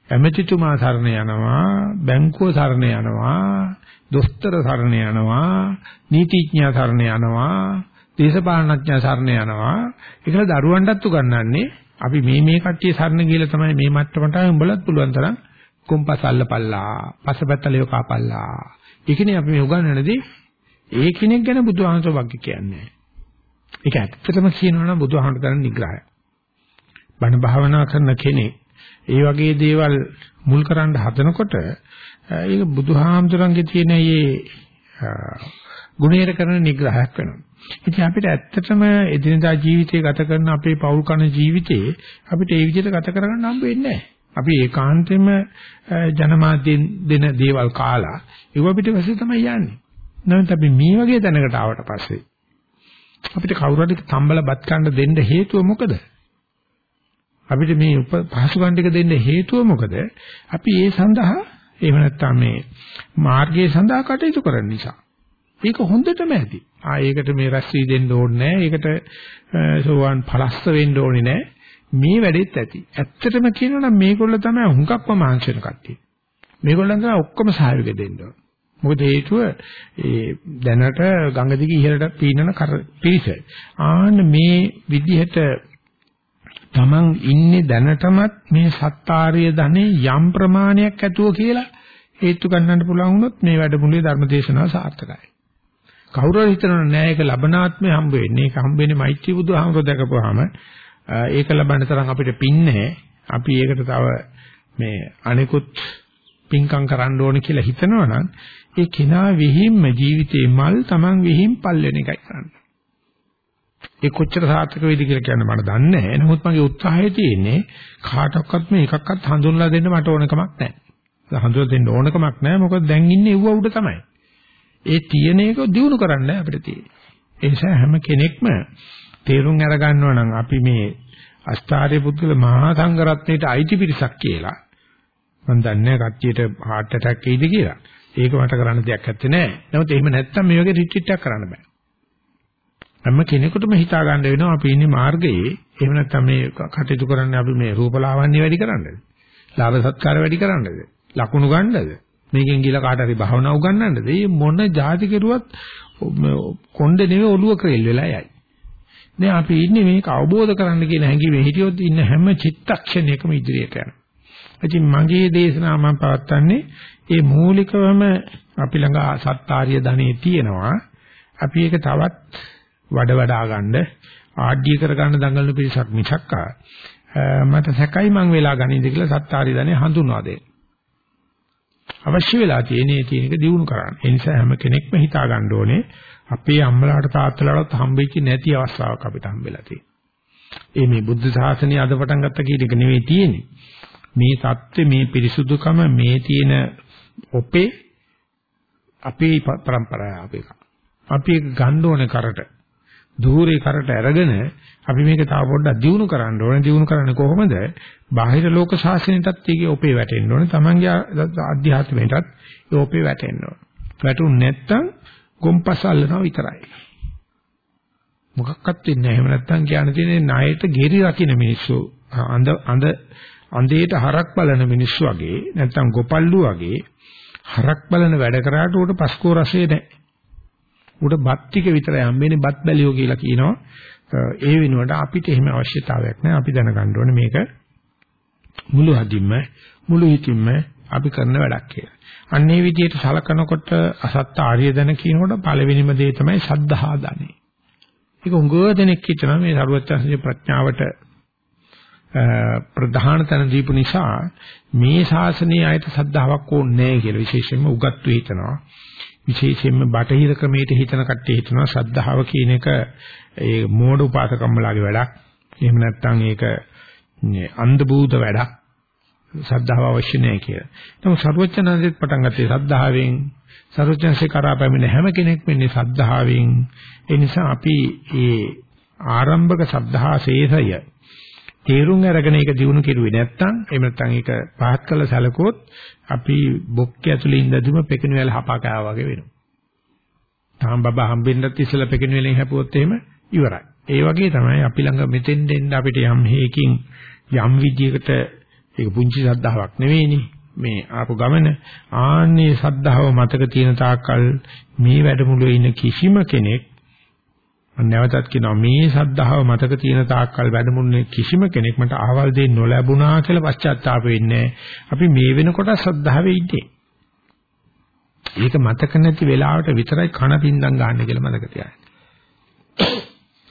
ඇමතිතුමා සරණ යනවා, බැංකුව සරණ යනවා, දොස්තර සරණ යනවා, නීතිඥයා සරණ යනවා, දේශපාලනඥයා සරණ යනවා. ඒකල දරුවන්ටත් උගන්වන්නේ අපි මේ මේ කට්ටිය සරණ ගිහලා තමයි මේ මට්ටමට උඹලත් පුළුවන් තරම් කොම්පස් අල්ලපල්ලා, පසපැත්තලිය කාපල්ලා ඒකනේ අපි මේ උගන්වනදී ඒ කෙනෙක් ගැන බුදුහාමසෝ වගේ කියන්නේ. ඒක ඇත්තටම කියනවා නම් බුදුහාමට කරන නිග්‍රහය. බණ භාවනා කරන කෙනෙක් ඒ වගේ දේවල් මුල් කරන්න හදනකොට ඒක බුදුහාමතුරන්ගේ තියෙන මේ ගුණයට කරන නිග්‍රහයක් වෙනවා. ඉතින් අපිට ඇත්තටම එදිනදා ජීවිතය ගත කරන අපේ පෞල් කන ජීවිතේ අපිට ඒ විදිහට ගත කරගන්න හම්බ වෙන්නේ නැහැ. අපි ඒකාන්තෙම ජනමාධ්‍යෙන් දෙන දේවල් කාලා ඒව පිටිපස්සේ තමයි යන්නේ. නැත්නම් අපි මේ වගේ තැනකට ආවට පස්සේ අපිට කවුරු හරි තම්බල බත් කන්න දෙන්න හේතුව මොකද? අපිට මේ පහසුකම් ටික දෙන්න හේතුව මොකද? අපි ඒ සඳහා එහෙම නැත්නම් මේ මාර්ගයේ සඳහා කටයුතු කරන නිසා. ඒක හොඳටම ඇති. ආ ඒකට මේ රැස්වි දෙන්න ඕනේ නැහැ. ඒකට සෝවන් පලස්ස වෙන්න ඕනේ නැහැ. මේ වැඩෙත් ඇති. ඇත්තටම කියනවා නම් මේගොල්ලෝ තමයි හුඟක්ම මාංශන කට්ටිය. මේගොල්ලන් තමයි ඔක්කොම සහයෝගය දෙන්න ඕන. මොකද හේතුව ඒ දැනට ගංගා දිගේ ඉහළට පීනන පිරිස. ආන්න මේ විදිහට Taman ඉන්නේ දැනටමත් මේ සත්තාරිය ධනේ යම් ප්‍රමාණයක් ඇතුව කියලා හේතු ගන්නන්න පුළුවන් වුණොත් මේ වැඩමුළුවේ ධර්මදේශනාව සාර්ථකයි. කවුරු හරි හිතනවා නෑ ඒක ලබනාත්මේ හම්බ වෙන්නේ. ඒක හම්බ වෙන්නේ මෛත්‍රී බුදුහාමර දැකපුවාම ඒක ලබන්න තරම් අපිට පින් නැහැ. අපි ඒකට තව මේ අනිකුත් පින්කම් කරන්න ඕනේ කියලා හිතනවනම් ඒ කෙනා විහිම්ම ජීවිතේ මල් Taman විහිම් පල් වෙන එකයි කරන්නේ. ඒ කොච්චර සාර්ථක වෙයිද කියලා කියන්න මට දන්නේ නැහැ. නමුත් මගේ උත්සාහය තියෙන්නේ කාටවත් මේ එකක්වත් හඳුන්ලා දෙන්න මට ඕනකමක් නැහැ. හඳුන්ලා දෙන්න ඕනකමක් නැහැ. මොකද දැන් ඉන්නේ ඌව උඩ තමයි. ඒ තියෙන එක දිනු කරන්න අපිට තියෙන්නේ. ඒ නිසා හැම කෙනෙක්ම තේරුම් අරගන්නවා නම් අපි මේ අෂ්ටාර්ය පුද්ගල මහා සංඝරත්නයට අයිති පිරිසක් කියලා මම දන්නේ කට්ටියට heart attack එයිද කියලා. ඒක මට කරන්න දෙයක් නැත්තේ නෑ. නමුත් එහෙම නැත්තම් මේ වගේ රිට්‍රීට් එකක් කරන්න බෑ. හැම කෙනෙකුටම හිතා ගන්න වෙනවා අපි ඉන්නේ මාර්ගයේ. එහෙම නැත්තම් මේ කටයුතු කරන්නේ අපි මේ රූපලාවන්‍ය වැඩි කරන්නද? ලාභ සත්කාර වැඩි කරන්නද? ලකුණු ගන්නද? මේකෙන් ගිහලා කාට හරි භාවනා උගන්වන්නද? මේ මොන જાති කෙරුවත් කොණ්ඩේ නෙවෙයි ඔළුව ක්‍රේල් වෙලා යයි. දැන් අපි ඉන්නේ මේක අවබෝධ කරන්න කියන හැඟීමේ හිටියොත් ඉන්න හැම චිත්තක්ෂණයකම ඉදිරියට යනවා. ඉතින් මගේ දේශනාව මම පවත්වන්නේ ඒ මූලිකවම අපි ළඟ සත්තාරිය ධනෙ තියෙනවා. අපි ඒක තවත් වඩ වඩා ගන්න ආඩ්‍ය කර ගන්න දඟලන පිරිසක් මිසක් මට සැකයි මං වෙලා ගනින්ද කියලා සත්කාරී ධනෙ හඳුන්වා දෙන්න. අවශ්‍ය වෙලා තියෙනේ තියෙන එක දිනු කරන්න. ඒ නිසා හැම කෙනෙක්ම හිතා ගන්න ඕනේ අපේ අම්මලාට තාත්තලාට හම්බෙච්ච නැති අවස්ථාවක් අපිට හම්බෙලා තියෙනවා. ඒ මේ බුද්ධ ශාසනය අද පටන් ගත්ත කීයක එක නෙවෙයි තියෙන්නේ. මේ தත්ත්වය මේ පිරිසුදුකම මේ තියෙන ඔපේ අපේ પરම්පරාව අපේ. අපි ගන්න ඕනේ කරට. ධූරේ කරට අරගෙන අපි මේක තව පොඩ්ඩක් දියුණු කරන්න ඕනේ. දියුණු කරන්නේ කොහොමද? බාහිර ලෝක ශාසනයටත් ඒකේ ඔපේ වැටෙන්න ඕනේ. Tamange අධ්‍යාත්මයටත් ඒ ඔපේ වැටෙන්න ඕනේ. වැටුනේ නැත්තම් ගොම්පස් අල්ලනවා විතරයි. මොකක්වත් වෙන්නේ නැහැ. එහෙම නැත්තම් කියන්න තියෙන්නේ ණයට ගෙරි රකින්න මිනිස්සු අඳ අඳ අඳේට හරක් බලන මිනිස්සු වගේ නැත්තම් ගොපල්ලු වගේ හරක් බලන වැඩ කරාට උට පස්කෝ රසය නැහැ. උට බත් ටික විතරයි හම්බෙන්නේ බත් බැලියෝ කියලා කියනවා. ඒ වෙනුවට අපිට එහෙම අවශ්‍යතාවයක් නැහැ. අපි දැනගන්න ඕනේ මේක මුළු හදින්ම මුළු හිතින්ම අපි කරන වැඩක් කියලා. අන්නේ විදිහට සලකනකොට අසත්ත ආර්ය දන කියනකොට පළවෙනිම දේ තමයි සද්ධා දනේ. ඒක උංගව දෙනෙක් හිතනවා මේ සරුවත්‍යංශයේ ප්‍රඥාවට ප්‍රධාන තැන දීපු නිසා මේ ශාසනයේ ආයත සද්ධාාවක් ඕනේ නැහැ කියලා විශේෂයෙන්ම උගත්තු හිතනවා. විශේෂයෙන්ම බටහිර ක්‍රමයට හිතන කට්ටිය හිතනවා සද්ධාව කියන එක ඒ මෝඩ උපාසකම්මලාගේ වැඩක්. එහෙම නැත්නම් ඒක අන්ධ භූත වැඩක්. සද්ධාව අවශ්‍ය නැහැ කියලා. නමුත් සරුවචනන්දෙත් පටන් ගත්තේ සද්ධාවෙන් සරුවචනසේ කරා පැමිණ හැම කෙනෙක් වෙන්නේ සද්ධාවෙන්. ඒ නිසා අපි මේ ආරම්භක සද්ධා ශේෂය තේරුම් අරගෙන ඒක දිනු කෙරුවේ නැත්නම් එහෙම නැත්නම් ඒක පහත් කළ සැලකුවොත් අපි බොක්ක ඇතුලේ ඉඳදුම පෙකිනු වල හපා කෑවා වගේ වෙනවා. තාම බබා හම්බෙන්නත් ඉස්සලා පෙකිනු වලින් හැපුවොත් එහෙම ඉවරයි. ඒ වගේ තමයි අපි ළඟ මෙතෙන් දෙන්න අපිට යම් හේකින් යම් විදියකට ඒක පුංචි සද්ධාාවක් නෙවෙයිනේ. මේ ආපු ගමන ආන්නේ සද්ධාව මතක තියෙන තාක්කල් මේ වැඩමුළුවේ ඉන්න කිසිම කෙනෙක් නැවතත් කියනවා මේ සද්ධාව මතක තියෙන තාක්කල් වැඩමුළුවේ කිසිම කෙනෙක් මට අහවල් දෙන්න නොලැබුණා කියලා පශ්චාත්තාප වෙන්නේ අපි මේ වෙනකොට සද්ධාවේ ඉන්නේ. ඒක මතක නැති වෙලාවට විතරයි කන පින්දම් ගන්න කියලා මතක තියාගන්න.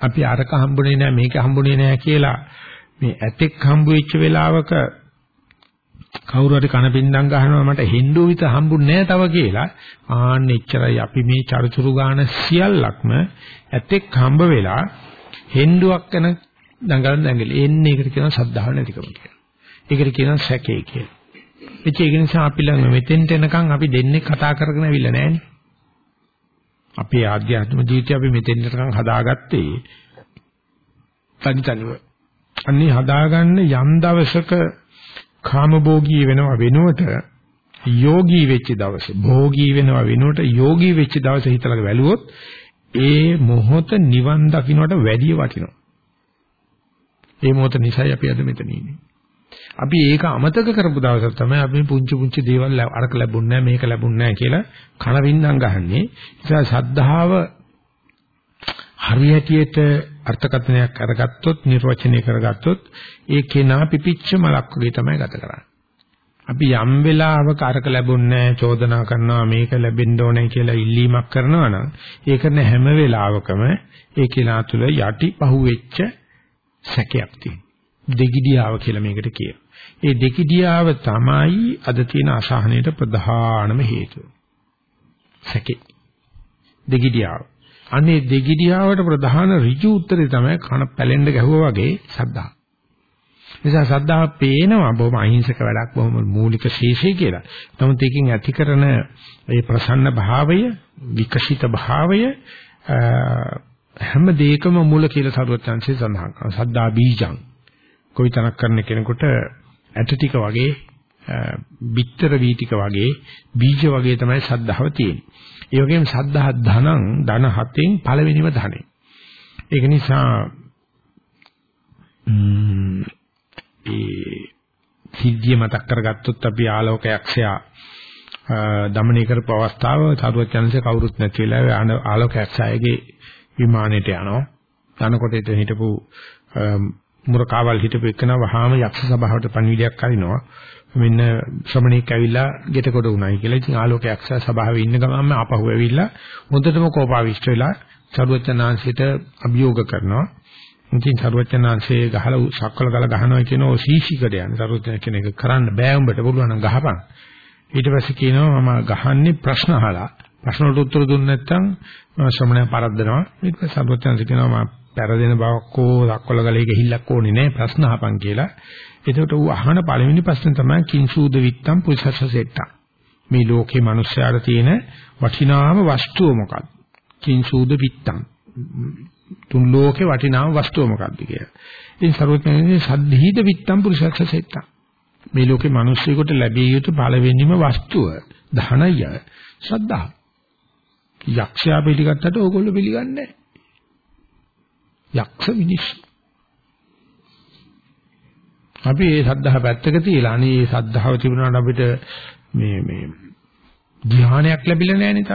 අපි අරක හම්බුනේ නැහැ මේක හම්බුනේ නැහැ කියලා මේ ඇතෙක් හම්බු වෙච්ච වෙලාවක කවුරු හරි කන පින්දම් ගහනවා මට හෙන්ඩෝ විත හම්බුන්නේ නැහැ තව කියලා ආන්න එච්චරයි අපි මේ චරිචුරු ගාන සියල්ලක්ම ඇතෙක් හම්බ වෙලා හෙන්ඩුවක් කරන දඟලන දඟල එන්නේ ඒකට කියනවා සද්ධාව නැතිකම කියලා. ඒකට කියනවා සැකේ කියලා. ඒක නිසා අපි ළඟ මෙතෙන්ට එනකන් අපි දෙන්නේ කතා කරගෙන අවිල්ල නැහැනේ. අපේ ආධ්‍යාත්මික ජීවිතය අපි මෙතෙන්ට එනකන් හදාගත්තේ තනි තනිව. අන්නේ හදාගන්න යම් දවසක කාමභෝගී වෙනව වෙනුවට යෝගී වෙච්ච දවසේ භෝගී වෙනව වෙනුවට යෝගී වෙච්ච දවසේ හිතලා වැළුවොත් ඒ මොහොත නිවන් දකින්නට වැඩිය වටිනවා. ඒ මොහොත නිසයි අපි අද මෙතන ඉන්නේ. අපි ඒක අමතක කරපු දවසක් තමයි අපි පුංචි පුංචි දේවල් අරක ලැබුන්නේ මේක ලැබුන්නේ කියලා කන වින්දම් ගහන්නේ. ඒ නිසා සද්ධාව හරියටියට අර්ථකථනයක් අරගත්තොත් නිර්වචනය කරගත්තොත් ඒ කෙනා පිපිච්ච මලක් වගේ තමයි ගත කරන්නේ. අපි යම් වෙලාවක අරක ලැබුන්නේ චෝදනා කරනවා මේක ලැබෙන්න ඕනේ කියලා ඉල්ලීමක් කරනවා නම් ඒ කරන හැම වෙලාවකම ඒ කෙනා තුළ යටි පහුවෙච්ච සැකයක් තියෙනවා. දෙගිඩියාව කියලා මේකට කියනවා. ඒ දෙගිඩියාව තමයි අද තියෙන අසහනයට ප්‍රධානම හේතුව. සැකේ. දෙගිඩියාව. අනේ දෙගිඩියාවට ප්‍රධාන ඍජු උත්තරේ තමයි කන පැලෙන්න ගැහුවා වගේ සද්ධා. නිසා සද්ධා පේනවා බොහොම අහිංසක වැඩක් බොහොම මූලික ශේෂය කියලා. නමුත් ඒකෙන් ඇති කරන ඒ ප්‍රසන්න භාවය, විකසිත භාවය හැම දෙයකම මූල කියලා සරුවත් chance සඳහන් කරනවා. සද්දා බීජං. කොයිතරක් කරන කෙනෙකුට ඇට ටික වගේ, බිත්තර වී ටික වගේ, බීජ වගේ තමයි සද්ධාව තියෙන්නේ. ඒ වගේම සද්ධා ධනං ධන හතෙන් පළවෙනිම ධනෙ. ඒක නිසා ඒ සිද්ධිය මතක් කරගත්තොත් අපි ආලෝකයක්ෂයා දමණය කරපු අවස්ථාව සරුවචනසේ කවුරුත් නැති වෙලාවේ ආලෝකයක් සායගේ විමානයට යනවා. යනකොට එතන හිටපු මුරකාවල් හිටපු එකන වහාම යක්ෂ සභාවට පණිවිඩයක් අරිනවා. මෙන්න ශ්‍රමණෙක් ඇවිල්ලා ගෙට කොට උනායි කියලා. ඉතින් ආලෝකයක් සභාවේ ඉන්න ගමන්ම ආපහු ඇවිල්ලා හොඳටම කෝපාවිෂ්ඨ වෙලා සරුවචනාංශයට අභියෝග කරනවා. ඉතින් සරුවචනාංශයේ ගහලා සක්වල ගල ගහනවා කියන ඔය සීසිකඩ යන සරුවචන කෙනෙක් කරන්න බෑ උඹට පුළුවන් නම් ගහපන්. ඊට පස්සේ කියනවා මම ගහන්නේ ප්‍රශ්න අහලා. ප්‍රශ්න වලට උත්තර දුන්නේ නැත්නම් ශ්‍රමණය පරද්දනවා. ඊට පස්සේ සරුවචනාංශ කියනවා මම පෙරදෙන බවක් හෝ සක්වල ගලේ ගිහිල්ලක් ඕනේ නෑ ප්‍රශ්න අහපන් කියලා. එතකොට ඌ අහන පළවෙනි ප්‍රශ්නේ තමයි කිංසූද විත්තම් පුසසසෙට්ට. මේ ලෝකේ මිනිස්යාට තියෙන වටිනාම වස්තුව මොකක්ද? කිංසූද විත්තම්. තුන් ලෝකේ වටිනාම වස්තුව මොකක්ද කියලා. ඉතින් සර්වඥයන්ගේ සද්ධීද විත්තම් පුරුෂසසෙට්ට. මේ ලෝකේ මිනිස්සුෙකුට ලැබිය යුතු පළවෙනිම වස්තුව ධනය ශ්‍රද්ධාව. යක්ෂයා පිළිගත්තට ඕගොල්ලෝ පිළිගන්නේ නැහැ. යක්ෂ මිනිස්සු අපි මේ සද්ධාහ පැත්තක තියලා අනේ මේ සද්ධාව තිබුණාට අපිට මේ මේ ධ්‍යානයක් ලැබිලා නැහැ නේද?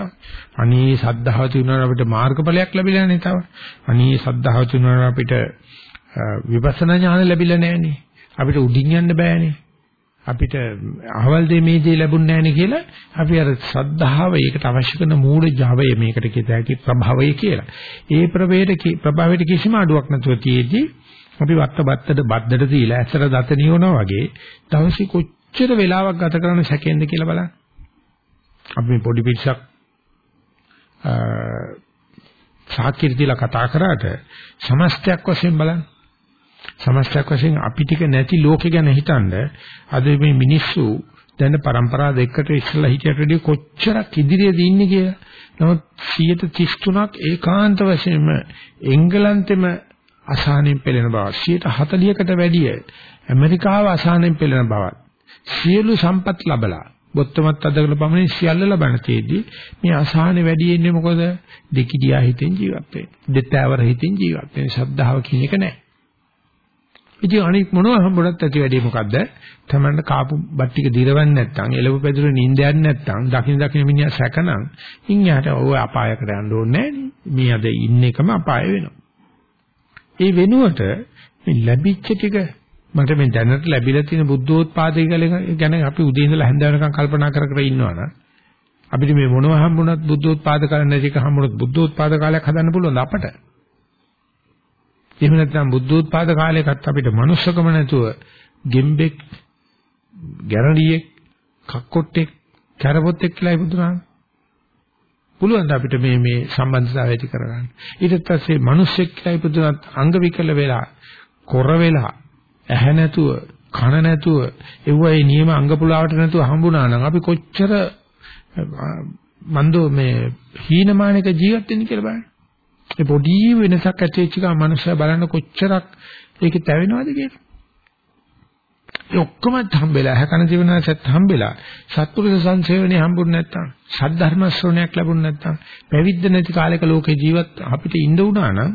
අනේ සද්ධාව තිබුණාට අපිට මාර්ගඵලයක් ලැබිලා නැහැ නේද? අනේ සද්ධාව තිබුණාට අපිට විපස්සනා ඥාන ලැබිලා නැහැ නේ. අපිට උඩින් යන්න බෑනේ. අපිට අහවල් දෙ මේ දේ ලැබුණ නැහැ නේ කියලා අපි අර ශ්‍රද්ධාව ඒකට අවශ්‍ය කරන මූල ජවය මේකට කියත හැකි ප්‍රභවය කියලා. ඒ ප්‍රවේද ප්‍රභවයට කිසිම අඩුවක් නැතුව තියේදී අපි වත්ත බත්තට බද්දට තියලා ඇසට දත නියනවා වගේ දවසේ කොච්චර වෙලාවක් ගත කරන සැකෙන්ද කියලා බලන්න. අපි මේ පොඩි පිටසක් සාක්කිර දීලා කතා කරාට සමස්තයක් වශයෙන් බලන්න. සමස්තයක් වශයෙන් අපි ටික නැති ලෝකෙ ගැන හිතනද අද මේ මිනිස්සු දැන් પરම්පරා දෙකකට ඉස්සලා හිටියට වඩා කොච්චරක් ඉදිරියේද ඉන්නේ කියලා. නමුත් 133ක් ඒකාන්ත වශයෙන්ම එංගලන්තෙම අසහනෙන් පෙළෙන බව 140කට වැඩිය ඇමරිකාව අසහනෙන් පෙළෙන බවත්. සියලු සම්පත් ලැබලා බොත්තමත් අදකල පමණින් සියල්ල ලබන තේදී මේ අසහනෙ වැඩි වෙන්නේ මොකද? දෙකිඩියා හිතෙන් ජීවත් වෙන්නේ. දෙතෑවර හිතෙන් ජීවත් වෙන්නේ. ශ්‍රද්ධාව කියන එක නැහැ ඉතින් අනික මොනවා හම්බුනත් ඇති වැඩි මොකද්ද? තමන්න කාපු බත් ටික දිරවන්නේ නැත්නම් එළව පැදුර නිින්ද යන්නේ නැත්නම් දකින් දකින් මිනිහා සැකනම් ඉන් යාට ඔය අපායකට යන්න ඕනේ නැහැ මේ අද ඉන්න එකම අපාය වෙනවා. ඒ වෙනුවට මේ ලැබිච්ච ටික මට මේ දැනට ලැබිලා තියෙන බුද්ධෝත්පාදය ගැන අපි උදේ ඉඳලා හැන්ද වෙනකන් කල්පනා කර කර ඉන්නවනම් අපිට මේ මොනවා හම්බුණත් බුද්ධෝත්පාද කාලේ නැති එක හම්බුණොත් බුද්ධෝත්පාද කාලයක් හදන්න පුළුවන් අපට. එහෙම නැත්නම් බුද්ධෝත්පාද කාලයකත් අපිට මනුස්සකම නැතුව ගෙම්බෙක්, ගැරඩියෙක්, කක්කොට්ටෙක්, කැරපොත්තෙක් කියලා ඉපදුනා. පුළුවන් ද අපිට මේ මේ සම්බන්ධතාවය ඇති කරගන්න. ඊට පස්සේ මිනිස්සෙක් කියලා ඉපදුනත් අංග විකල වෙලා, කොර වෙලා, ඇහැ නැතුව, කන නැතුව, ඒවයේ නියම අංග පුලාවට නැතුව හම්බුණා නම් අපි කොච්චර මන්දෝ මේ හීනමානක ජීවත් වෙන්නේ කියලා බලන්න. ඒ පොඩි වෙනසක් ඇති වෙච්ච ගමන් මනුස්සයා බලන්න කොච්චරක් ඒකේ තැවෙනවද කියලා. ඒ ඔක්කොම හම්බෙලා හැකන ජීවනාසත් හම්බෙලා සත්පුරුෂ සංසේවණේ හම්බුනේ නැත්තම් සද්ධර්ම ශ්‍රවණයක් ලැබුණ නැත්තම් පැවිද්ද නැති කාලයක ලෝකේ ජීවත් අපිට ඉන්න උනා නම්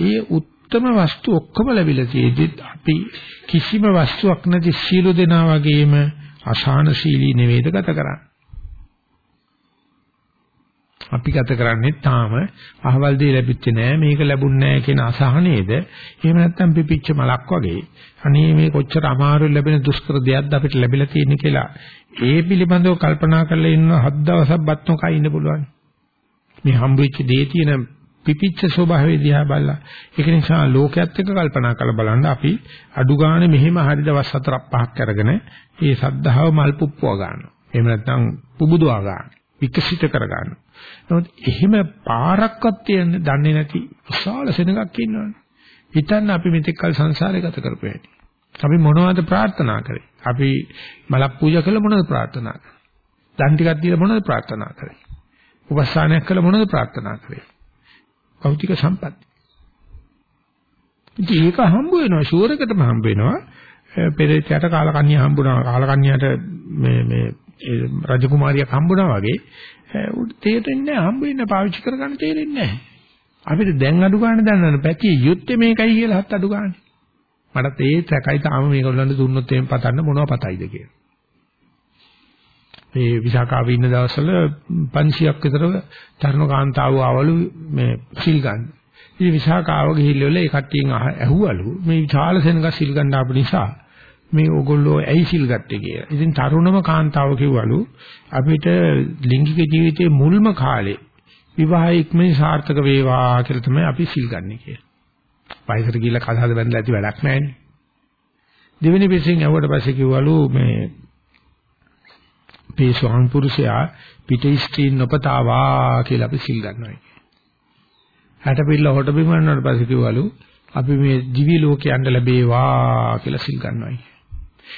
ඒ උත්තරම වස්තු ඔක්කොම ලැබිලා තියෙද්දි අපි කිසිම වස්තුවක් නැති සීල දෙනා වගේම අසහනශීලී නෙවෙයිද ගත කරන්නේ. අපි ගත කරන්නේ තාම අහවල් දෙය ලැබිච්ච නෑ මේක ලැබුණ නෑ කියන අසහනේද එහෙම නැත්නම් පිපිච්ච මලක් වගේ. අනේ මේ කොච්චර අමාරු ලැබෙන දුෂ්කර දෙයක්ද අපිට ලැබිලා තියෙන්නේ කියලා. ඒ පිළිබඳව කල්පනා කරලා ඉන්න හත් දවසක් බත් නොකා ඉන්න පුළුවන්. මේ හම්බෙච්ච දේ තියෙන පිපිච්ච ස්වභාවය දිහා බලලා. ඒක නිසා ලෝකයක් එක්ක කල්පනා කරලා බලන්න අපි අඩු ගානේ මෙහෙම හරි දවස් හතරක් පහක් අරගෙන මේ සද්ධාව මල් පුප්පුව ගන්නවා. එහෙම නැත්නම් පුබුදුවා ගන්න විකසිත කර ගන්නවා. නමුත් එහෙම පාරක්වත් තියන්නේ දන්නේ නැති විශාල සෙනඟක් ඉන්නවනේ. හිතන්න අපි මෙතෙක් කල සංසාරේ ගත කරපු හැටි. අපි මොනවද ප්‍රාර්ථනා කරේ? අපි මලක් පූජා කළ මොනවද ප්‍රාර්ථනා කරේ? දන් ටිකක් දීලා මොනවද ප්‍රාර්ථනා කරේ? උපස්ථානයක් කළ මොනවද ප්‍රාර්ථනා කරේ? භෞතික සම්පත්. ඉතින් ඒක හම්බ වෙනවා ෂුවරකටම හම්බ වෙනවා. පෙරේතයට කාලකන්‍ය හම්බුණා. කාලකන්‍යයට මේ මේ රජකුමාරියක් හම්බුණා වගේ උට තේරෙන්නේ නැහැ හම්බ වෙන්න පාවිච්චි කරගන්න තේරෙන්නේ නැහැ. අපිට දැන් අඩු ගන්න දන්නවනේ පැතිය යුත්තේ මේකයි කියලා හත් අඩු ගන්න. මට ඒ සැකයි තාම මේගොල්ලන්ට දුන්නොත් එහෙම පතන්න මොනව පතයිද කියලා. ඒ විසාකාවේ ඉන්න දවස්වල 500ක් විතර තරුණ කාන්තාවෝ ආවලු මේ සිල් ගන්න. ඉතින් විසාකාව ගිහිල්ලා ඒ කට්ටියන් ඇහුවලු මේ විශාල සෙනඟ සිල් ගන්න ආපු නිසා මේ ඕගොල්ලෝ ඇයි සිල් ගත්තේ කියලා. ඉතින් තරුණම කාන්තාව කිව්වලු අපිට ලිංගික ජීවිතයේ මුල්ම කාලේ විවාහය ඉක්මනින් සාර්ථක වේවා කියලා තමයි අපි සිල් ගන්නෙ කියලා. වයසට ගිහිල්ලා කතාවද බැඳලා ඇති වැඩක් නැහැනේ. දෙවෙනි පිටින් ඇවුවට පස්සේ කිව්වලු මේ මේ ස්වාම පුරුෂයා පිටේ ස්ත්‍රී නොපතාවා කියලා අපි සිල් ගන්නවා. හැට පිළ හොට බිම යනවාට පස්සේ කිව්වලු අපි මේ දිවි ලෝකේ යන්න ලැබේවා කියලා සිල් ගන්නවා.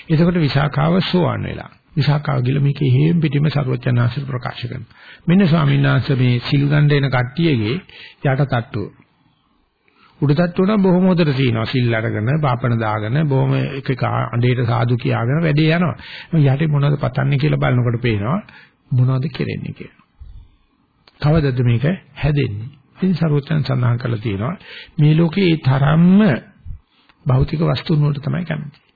එතකොට විසාකාව සෝවන් වෙලා. විසාකාව ගිල මේකේ හේම් පිටිම සරුවචනාංශ ප්‍රකාශ කරනවා. මෙන්න ස්වාමීන් වහන්සේ මේ සිල් ගන්න එන කට්ටියගේ යට තට්ටුව. උඩ තට්ටුව නම් බොහොම හොඳට තියෙනවා. සිල් අරගෙන, බාපණ දාගෙන, බොහොම එක එක අඬේට සාදු කියාගෙන වැඩේ යනවා. යටේ මොනවද පතන්නේ කියලා බලනකොට පේනවා මොනවද කෙරෙන්නේ කියලා. කවදද මේක හැදෙන්නේ? ඉතින් සරුවචන සඳහන් කරලා තියෙනවා මේ ලෝකේ තරම්ම භෞතික වස්තුන් වලට තමයි කැමති.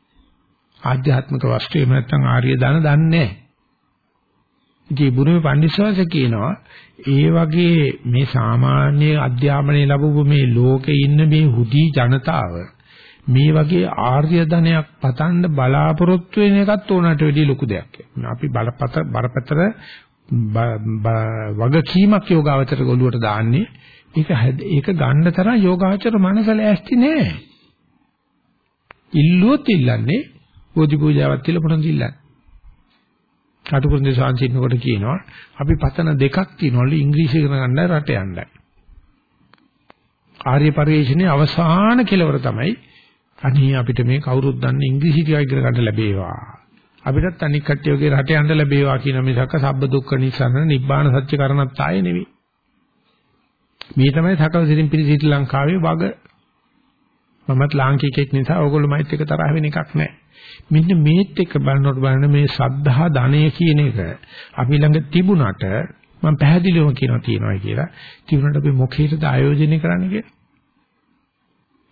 ආධ්‍යාත්මික වස්තු එහෙම නැත්නම් ආර්ය ධන දන්නේ නැහැ. ඉතින් බුදුමේ පඬිස්සවාස කියනවා ඒ වගේ මේ සාමාන්‍ය අධ්‍යාපනය ලැබුව මේ ලෝකේ ඉන්න මේ හුදි ජනතාව මේ වගේ ආර්ය ධනයක් පතන්න බලාපොරොත්තු වෙන එකත් ඕනට වැඩිය ලොකු දෙයක්. අපි බලපත බරපතල වගකීමක් යෝගාවචර ගොළුවට දාන්නේ ඒක ඒක ගන්න තරම් යෝගාචර මනස ලෑස්ති නෑ. ඉල්ලුවොත් ඉල්ලන්නේ බෝධි පූජාවක් කියලා මොනවද ඉල්ලන්නේ? කටුකුරුන්දේ සාංචින්නකොට කියනවා අපි පතන දෙකක් තියෙනවලු ඉංග්‍රීසි ඉගෙන ගන්නයි රට යන්නයි. ආර්ය පරිශ්‍රණයේ අවසාන කෙලවර තමයි අනේ අපිට මේ කවුරුත් දන්නේ ඉංග්‍රීසි ටිකක් ඉගෙන ගන්න ලැබේවා. අපිටත් අනික් කට්ටියගේ රට යන්න ලැබේවා කියන මිසක සබ්බ දුක්ඛ නිසරණ නිබ්බාන සත්‍ය කරණත් ආයේ නෙවෙයි. මේ තමයි සකල සිරින් පිළි ශ්‍රී ලංකාවේ වග මමත් ලාංකිකෙක් නිසා ඕගොල්ලෝ මයිත් එක තරහ වෙන එකක් නැහැ. මෙන්න මේත් එක්ක බලනකොට බලන මේ සද්ධා ධනය කියන එක අපි ළඟ තිබුණට මම පැහැදිලිවම කියනවා තියනවා කියලා. තිබුණට අපි මොකේද ආයෝජනය කරන්න කියලා?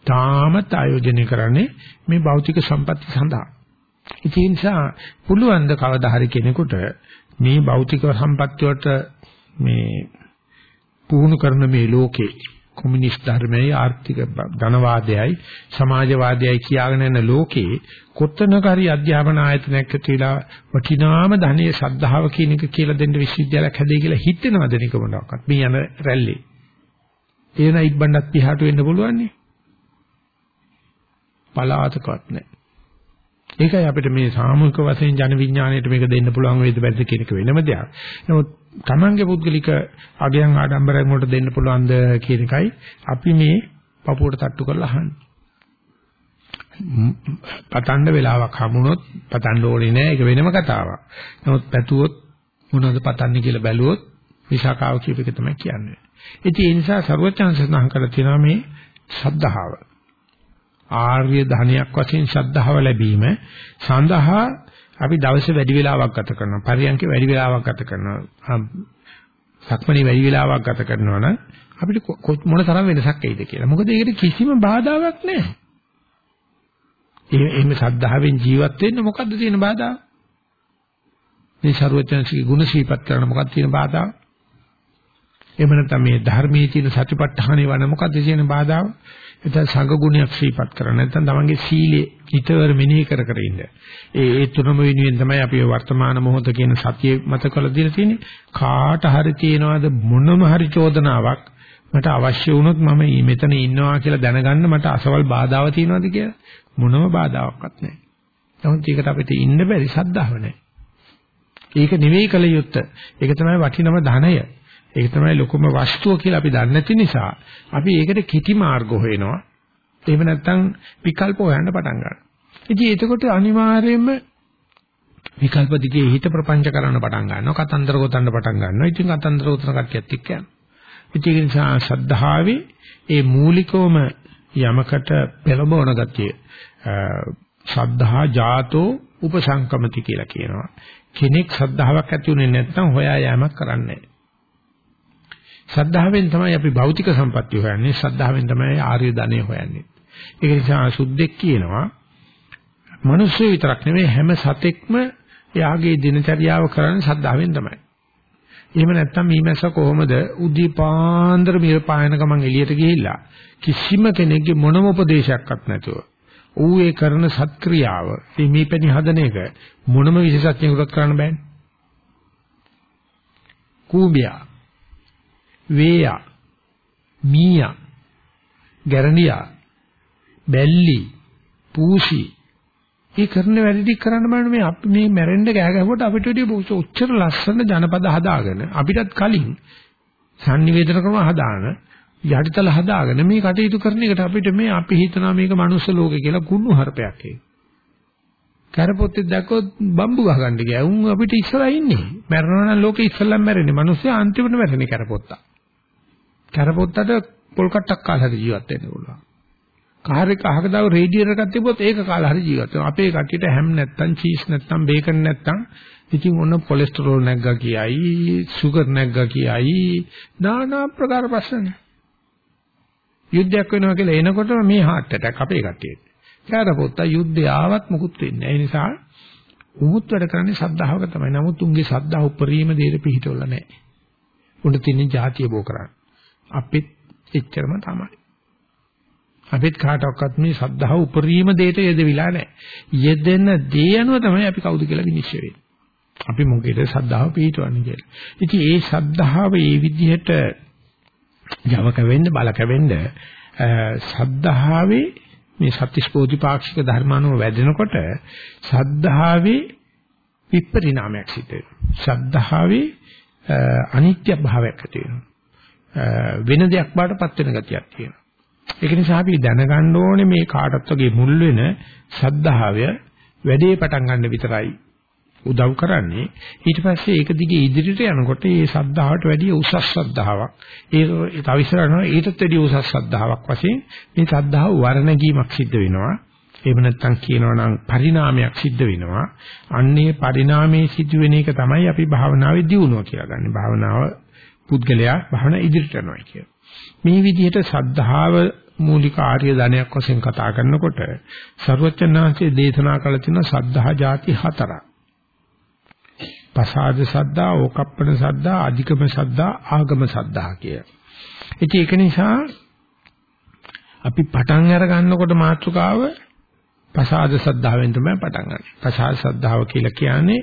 තාමත් ආයෝජනය කරන්නේ මේ භෞතික සම්පatti සඳහා. ඒ නිසා පුළුවන් ද කවදා හරි කෙනෙකුට මේ භෞතික සම්පත්තිය වලට මේ පුහුණු කරන මේ ලෝකේ කොමියුනිස්ට් ධර්මයයි ආර්ථික ධනවාදයයි සමාජවාදයයි කියාගෙන යන ලෝකේ කොතනක හරි අධ්‍යාපන ආයතනයක් ඇතිලා වටිනාම ධනයේ ශ්‍රද්ධාව කියන එක කියලා දෙන්න විශ්වවිද්‍යාලයක් හැදෙයි කියලා හිතෙනවද නික මොනවාක්වත්? මේ යන රැල්ලේ එන ඉක්බණ්ඩත් පිටහට වෙන්න පුළුවන් නේ. පලාතකවත් නැහැ ඒකයි අපිට මේ සාමූහික වශයෙන් ජන විඥාණයට මේක දෙන්න පුළුවන් වේද බැරිද කියන එක වෙනම දෙයක්. නමුත් Tamange පුද්ගලික අගයන් ආඩම්බරයෙන් වලට දෙන්න පුළුවන්ද කියන එකයි අපි මේ පපුවට තට්ටු කරලා අහන්නේ. පතන්න වෙලාවක් හමුනොත් පතන්න ඕනේ නෑ ඒක වෙනම කතාවක්. නමුත් පැතුවොත් මොනවද පතන්නේ කියලා බැලුවොත් විසාකාව කියප එක තමයි කියන්නේ. ඉතින් ඒ නිසා ਸਰවඥාන්සේ සඳහන් කරලා තියෙනවා මේ ශද්ධාව. ආර්ය ධනයක් වශයෙන් ශද්ධාව ලැබීම සඳහා අපි දවසේ වැඩි වෙලාවක් ගත කරනවා. පරියන්කේ වැඩි වෙලාවක් ගත කරනවා. සක්මණේ වැඩි වෙලාවක් ගත කරනවා නම් අපිට මොන තරම් වෙනසක් එයිද කියලා. මොකද ඒකට කිසිම බාධාවක් නැහැ. ඒ එහෙම සද්ධාවෙන් ජීවත් වෙන්න මොකද්ද තියෙන බාධාව? මේ ਸਰවඥාන්සේගේ ගුණ ශීපත් කරන මොකක්ද තියෙන බාධාව? එහෙම නැත්නම් මේ ධර්මයේ තියෙන සතිපට්ඨානේ වන මොකද්ද තියෙන බාධාව? එතන සංඝ ගුණයක් ශ්‍රීපත් කරන්න නැත්නම් තමන්ගේ සීලේ හිතවර මෙනෙහි කර කර ඉන්න. ඒ ඒ තුනම වෙනුවෙන් තමයි අපි වර්තමාන මොහොත කියන සතිය මත කළ දීලා තියෙන්නේ. කාට හරි තියනවාද මොනම හරි චෝදනාවක් මට අවශ්‍ය වුණොත් මම මෙතන ඉන්නවා කියලා දැනගන්න මට අසවල් බාධාව තියනවාද කියලා මොනම බාධාවක්වත් නැහැ. නමුත් ඒකට අපිට ඉන්න බැරි සද්ධාව නැහැ. ඒක නෙවෙයි කල යුත්තේ. ඒක තමයි වටිනම ධනය. ඒක තමයි ලොකුම වස්තුව කියලා අපි දන්නේ නැති නිසා අපි ඒකට කිටි මාර්ග හොයනවා. එහෙම නැත්නම් විකල්ප හොයන්න පටන් ගන්නවා. ඉතින් එතකොට අනිවාර්යයෙන්ම විකල්ප දිගේ හිත ප්‍රපංච කරන්න පටන් ගන්නවා. කතන්දර ගොතන්න පටන් ගන්නවා. ඉතින් කතන්දර ගොතන කට්ටියත් එක්ක යනවා. ඉතින් ඒ නිසා ශ්‍රද්ධාවේ ඒ මූලිකවම යමකට පෙළඹවන ගතිය ශ්‍රද්ධා ජාතෝ උපසංකමති කියලා කියනවා. කෙනෙක් ශ්‍රද්ධාවක් ඇති උනේ නැත්නම් හොයා යෑමක් කරන්නේ නැහැ. සද්ධාවෙන් තමයි අපි භෞතික සම්පත්‍ය හොයන්නේ. සද්ධාවෙන් තමයි ආර්ය ධනෙ හොයන්නේ. ඒක නිසා සුද්ධෙක් කියනවා මිනිස්සු විතරක් නෙමෙයි හැම සතෙක්ම එයාගේ දිනචරියාව කරන්නේ සද්ධාවෙන් තමයි. එහෙම නැත්නම් මීමැස්ස කොහොමද උදේ පාන්දර මිර පායන ගමන් එළියට ගිහිල්ලා කිසිම කෙනෙක්ගේ මොනම උපදේශයක්වත් නැතුව ඌ ඒ කරන සත්ක්‍රියාව මේ මීපැණි හදන එක මොනම විශේෂඥයෙකුට කරන්න බෑනේ. කූඹියා වේයා මීයා ගැරන්ඩියා බැල්ලි පූසි ඒ කරන වැඩ ටික කරන්න බලන්න මේ අපි මේ මැරෙන්න ගෑ ගැහුවට අපිට වැඩි ඔච්චර ලස්සන ජනපද හදාගෙන අපිටත් කලින් sannivedana ක්‍රම හදාන යටිතල හදාගෙන මේ කටයුතු කරන එකට අපිට මේ අපි හිතනවා මේක මනුස්ස ලෝකේ කියලා කුණු හරපයක් ඒක. කරපොත්තේ දැක්කොත් බම්බු ගහ ගන්න ගියා. උන් අපිට ඉස්සරහා ඉන්නේ. මැරෙනවා නම් ලෝකේ ඉස්සෙල්ලම මැරෙන්නේ. මිනිස්සු අන්තිමට මැරෙන්නේ කරපොත්තා. කැරපොත්තට පොල් කට්ටක් කාලා හරි ජීවත් වෙන්න පුළුවන්. කාර් එක අහක දාව රේඩියටර් එකක් තිබ්බොත් ඒක කාලා හරි ජීවත් වෙනවා. අපේ කට්ටියට හැම් නැත්තම් චීස් නැත්තම් බේකන් නැත්තම් ඉතින් ඔන්න කොලෙස්ටරෝල් නැග්ගා කියයි, සුගර් නැග්ගා කියයි, নানা ආකාර ප්‍රශ්නනේ. යුද්ධයක් වෙනවා කියලා එනකොට මේ heart attack අපේ කට්ටියට. කැරපොත්ත යුද්ධය ආවත් මුකුත් වෙන්නේ නැහැ. ඒ නිසා උමුත් වැඩ කරන්නේ සද්ධාවක තමයි. නමුත් උන්ගේ සද්ධා උපරිම දේට පිහිටවල නැහැ. උන්ට තියෙන જાතිය බෝ කරන්නේ. අපිත් එච්චරම තමයි. අපිත් කාටවත් මේ සද්ධාව උපරිම දෙයට යෙදවිලා නැහැ. යෙදෙන දේ අනුව තමයි අපි කවුද කියලා විනිශ්චය වෙන්නේ. අපි මොකේද සද්ධාව පිහිටවන්නේ කියලා. ඉතින් ඒ සද්ධාව මේ විදිහට යවක වෙන්න බලක වෙන්න සද්ධාවේ මේ සත්‍තිස් බෝධිපාක්ෂික ධර්මානුව වැඩෙනකොට සද්ධාවේ විපරිණාමයක් සිද්ධ වෙනවා. සද්ධාවේ අනිත්‍ය භාවයක් ඇති වෙනවා. වෙන දෙයක් බාටපත් වෙන ගතියක් තියෙනවා. ඒක නිසා අපි දැනගන්න ඕනේ මේ කාටත් වගේ මුල් වෙන සද්ධාවය වැඩේ පටන් ගන්න විතරයි උදව් කරන්නේ. ඊට පස්සේ ඒක දිගේ ඉදිරියට යනකොට මේ සද්ධාවට වැඩිය උසස් සද්ධාාවක්. ඒ තව ඉස්සරහට ඊටත් වැඩිය උසස් සද්ධාාවක් වශයෙන් මේ සද්ධාව වර්ණගීමක් සිද්ධ වෙනවා. එහෙම නැත්නම් කියනවා නම් පරිණාමයක් සිද්ධ වෙනවා. අන්නේ පරිණාමයේ සිදුවෙන එක තමයි අපි භාවනාවේ දියුණුව කියලා ගන්න. භාවනාව පුද්ගලයා භවණ ඉදිරියට යනවා කියන. මේ විදිහට සද්ධාව මූලික ආර්ය ධනයක් වශයෙන් කතා කරනකොට ਸਰවචනාංශයේ දේශනා කළ තියෙන සද්ධා ಜಾති හතරක්. පසාද සද්දා, ඕකප්පන සද්දා, අධිකම සද්දා, ආගම සද්දා කිය. ඉතින් ඒක නිසා අපි පටන් අර ගන්නකොට මාතෘකාව පසාද සද්ධාවෙන් තමයි පටන් ගන්න. පසාද සද්ධාව කියලා කියන්නේ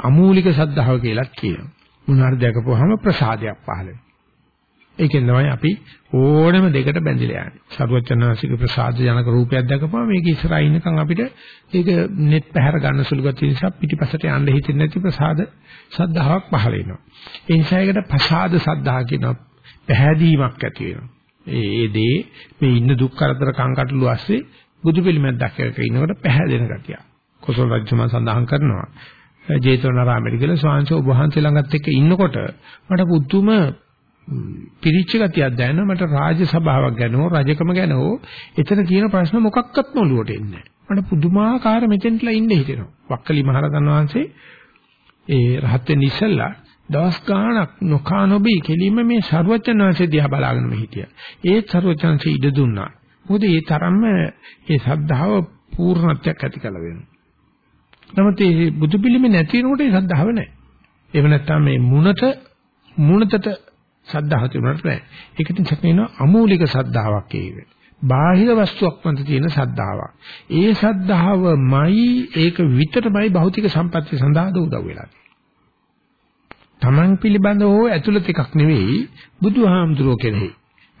අමූලික සද්ධාව කියලා කියනවා. මොනාර දැකපුවාම ප්‍රසාදයක් පහළ වෙනවා. ඒකෙන් තමයි අපි ඕනම දෙකට බැඳිලා යන්නේ. සරුවචනාසික ප්‍රසාද ජනක රූපයක් දැකපුවම මේක ඉස්සරහා ඉන්නකම් අපිට ඒක net පැහැර ගන්න සුළු ගතිය නිසා පිටිපසට යන්න හිතෙන්නේ නැති ප්‍රසාද සද්ධාාවක් පහළ වෙනවා. ඒ නිසා ඒකට ප්‍රසාද සද්ධා කියන පැහැදීමක් ඇති වෙනවා. ඒ දේ මේ ඉන්න දුක් කරදර කංකටළු ඇස්සේ බුදු පිළිමයක් දැක්කක ඉන්නකොට පැහැදෙන ගතිය. කොසල් රජතුමා සඳහන් කරනවා. ජේතවනාරාමෙට ගිහලා ස්වාංශෝ වහන්සේ ළඟත් එක්ක ඉන්නකොට මට පුදුම පිරිච්ච ගතියක් දැනෙනවා. මට රාජ්‍ය සභාවක් ගැනෝ රජකම ගැනෝ එතන තියෙන ප්‍රශ්න මොකක්වත් මොළුවට එන්නේ නැහැ. මට පුදුමාකාර මෙතෙන්ටලා ඉන්න හිතෙනවා. වක්කලි මහරතන් වහන්සේ ඒ රහත් වෙන්න ඉස්සෙල්ලා දවස් ගාණක් නොකා නොබී කෙලින්ම මේ ਸਰවචනංශය දිහා බලාගෙනම හිටියා. ඒ ਸਰවචනංශය ඉඩ දුන්නා. මොකද ඒ තරම්ම ඒ ශ්‍රද්ධාව පූර්ණත්වයක් ඇති කළ වෙනවා. නමුත් මේ බුදු පිළිමේ නැති වෙනකොට ඒ සද්ධාව නැහැ එහෙම නැත්නම් මේ මුණට මුණතට සද්ධාව තිබුණාට බෑ. ඒකට කියනවා අමූලික සද්ධාාවක් ඒක. බාහිර වස්තුවක් මත තියෙන සද්ධාාවක්. ඒ සද්ධාවමයි ඒක විතරමයි භෞතික සම්පත්‍ය සඳහා උදව් වෙලා තමන් පිළිබඳව ඇතුළත එකක් නෙවෙයි බුදුහාමුදුරුවෝ කෙරෙහි.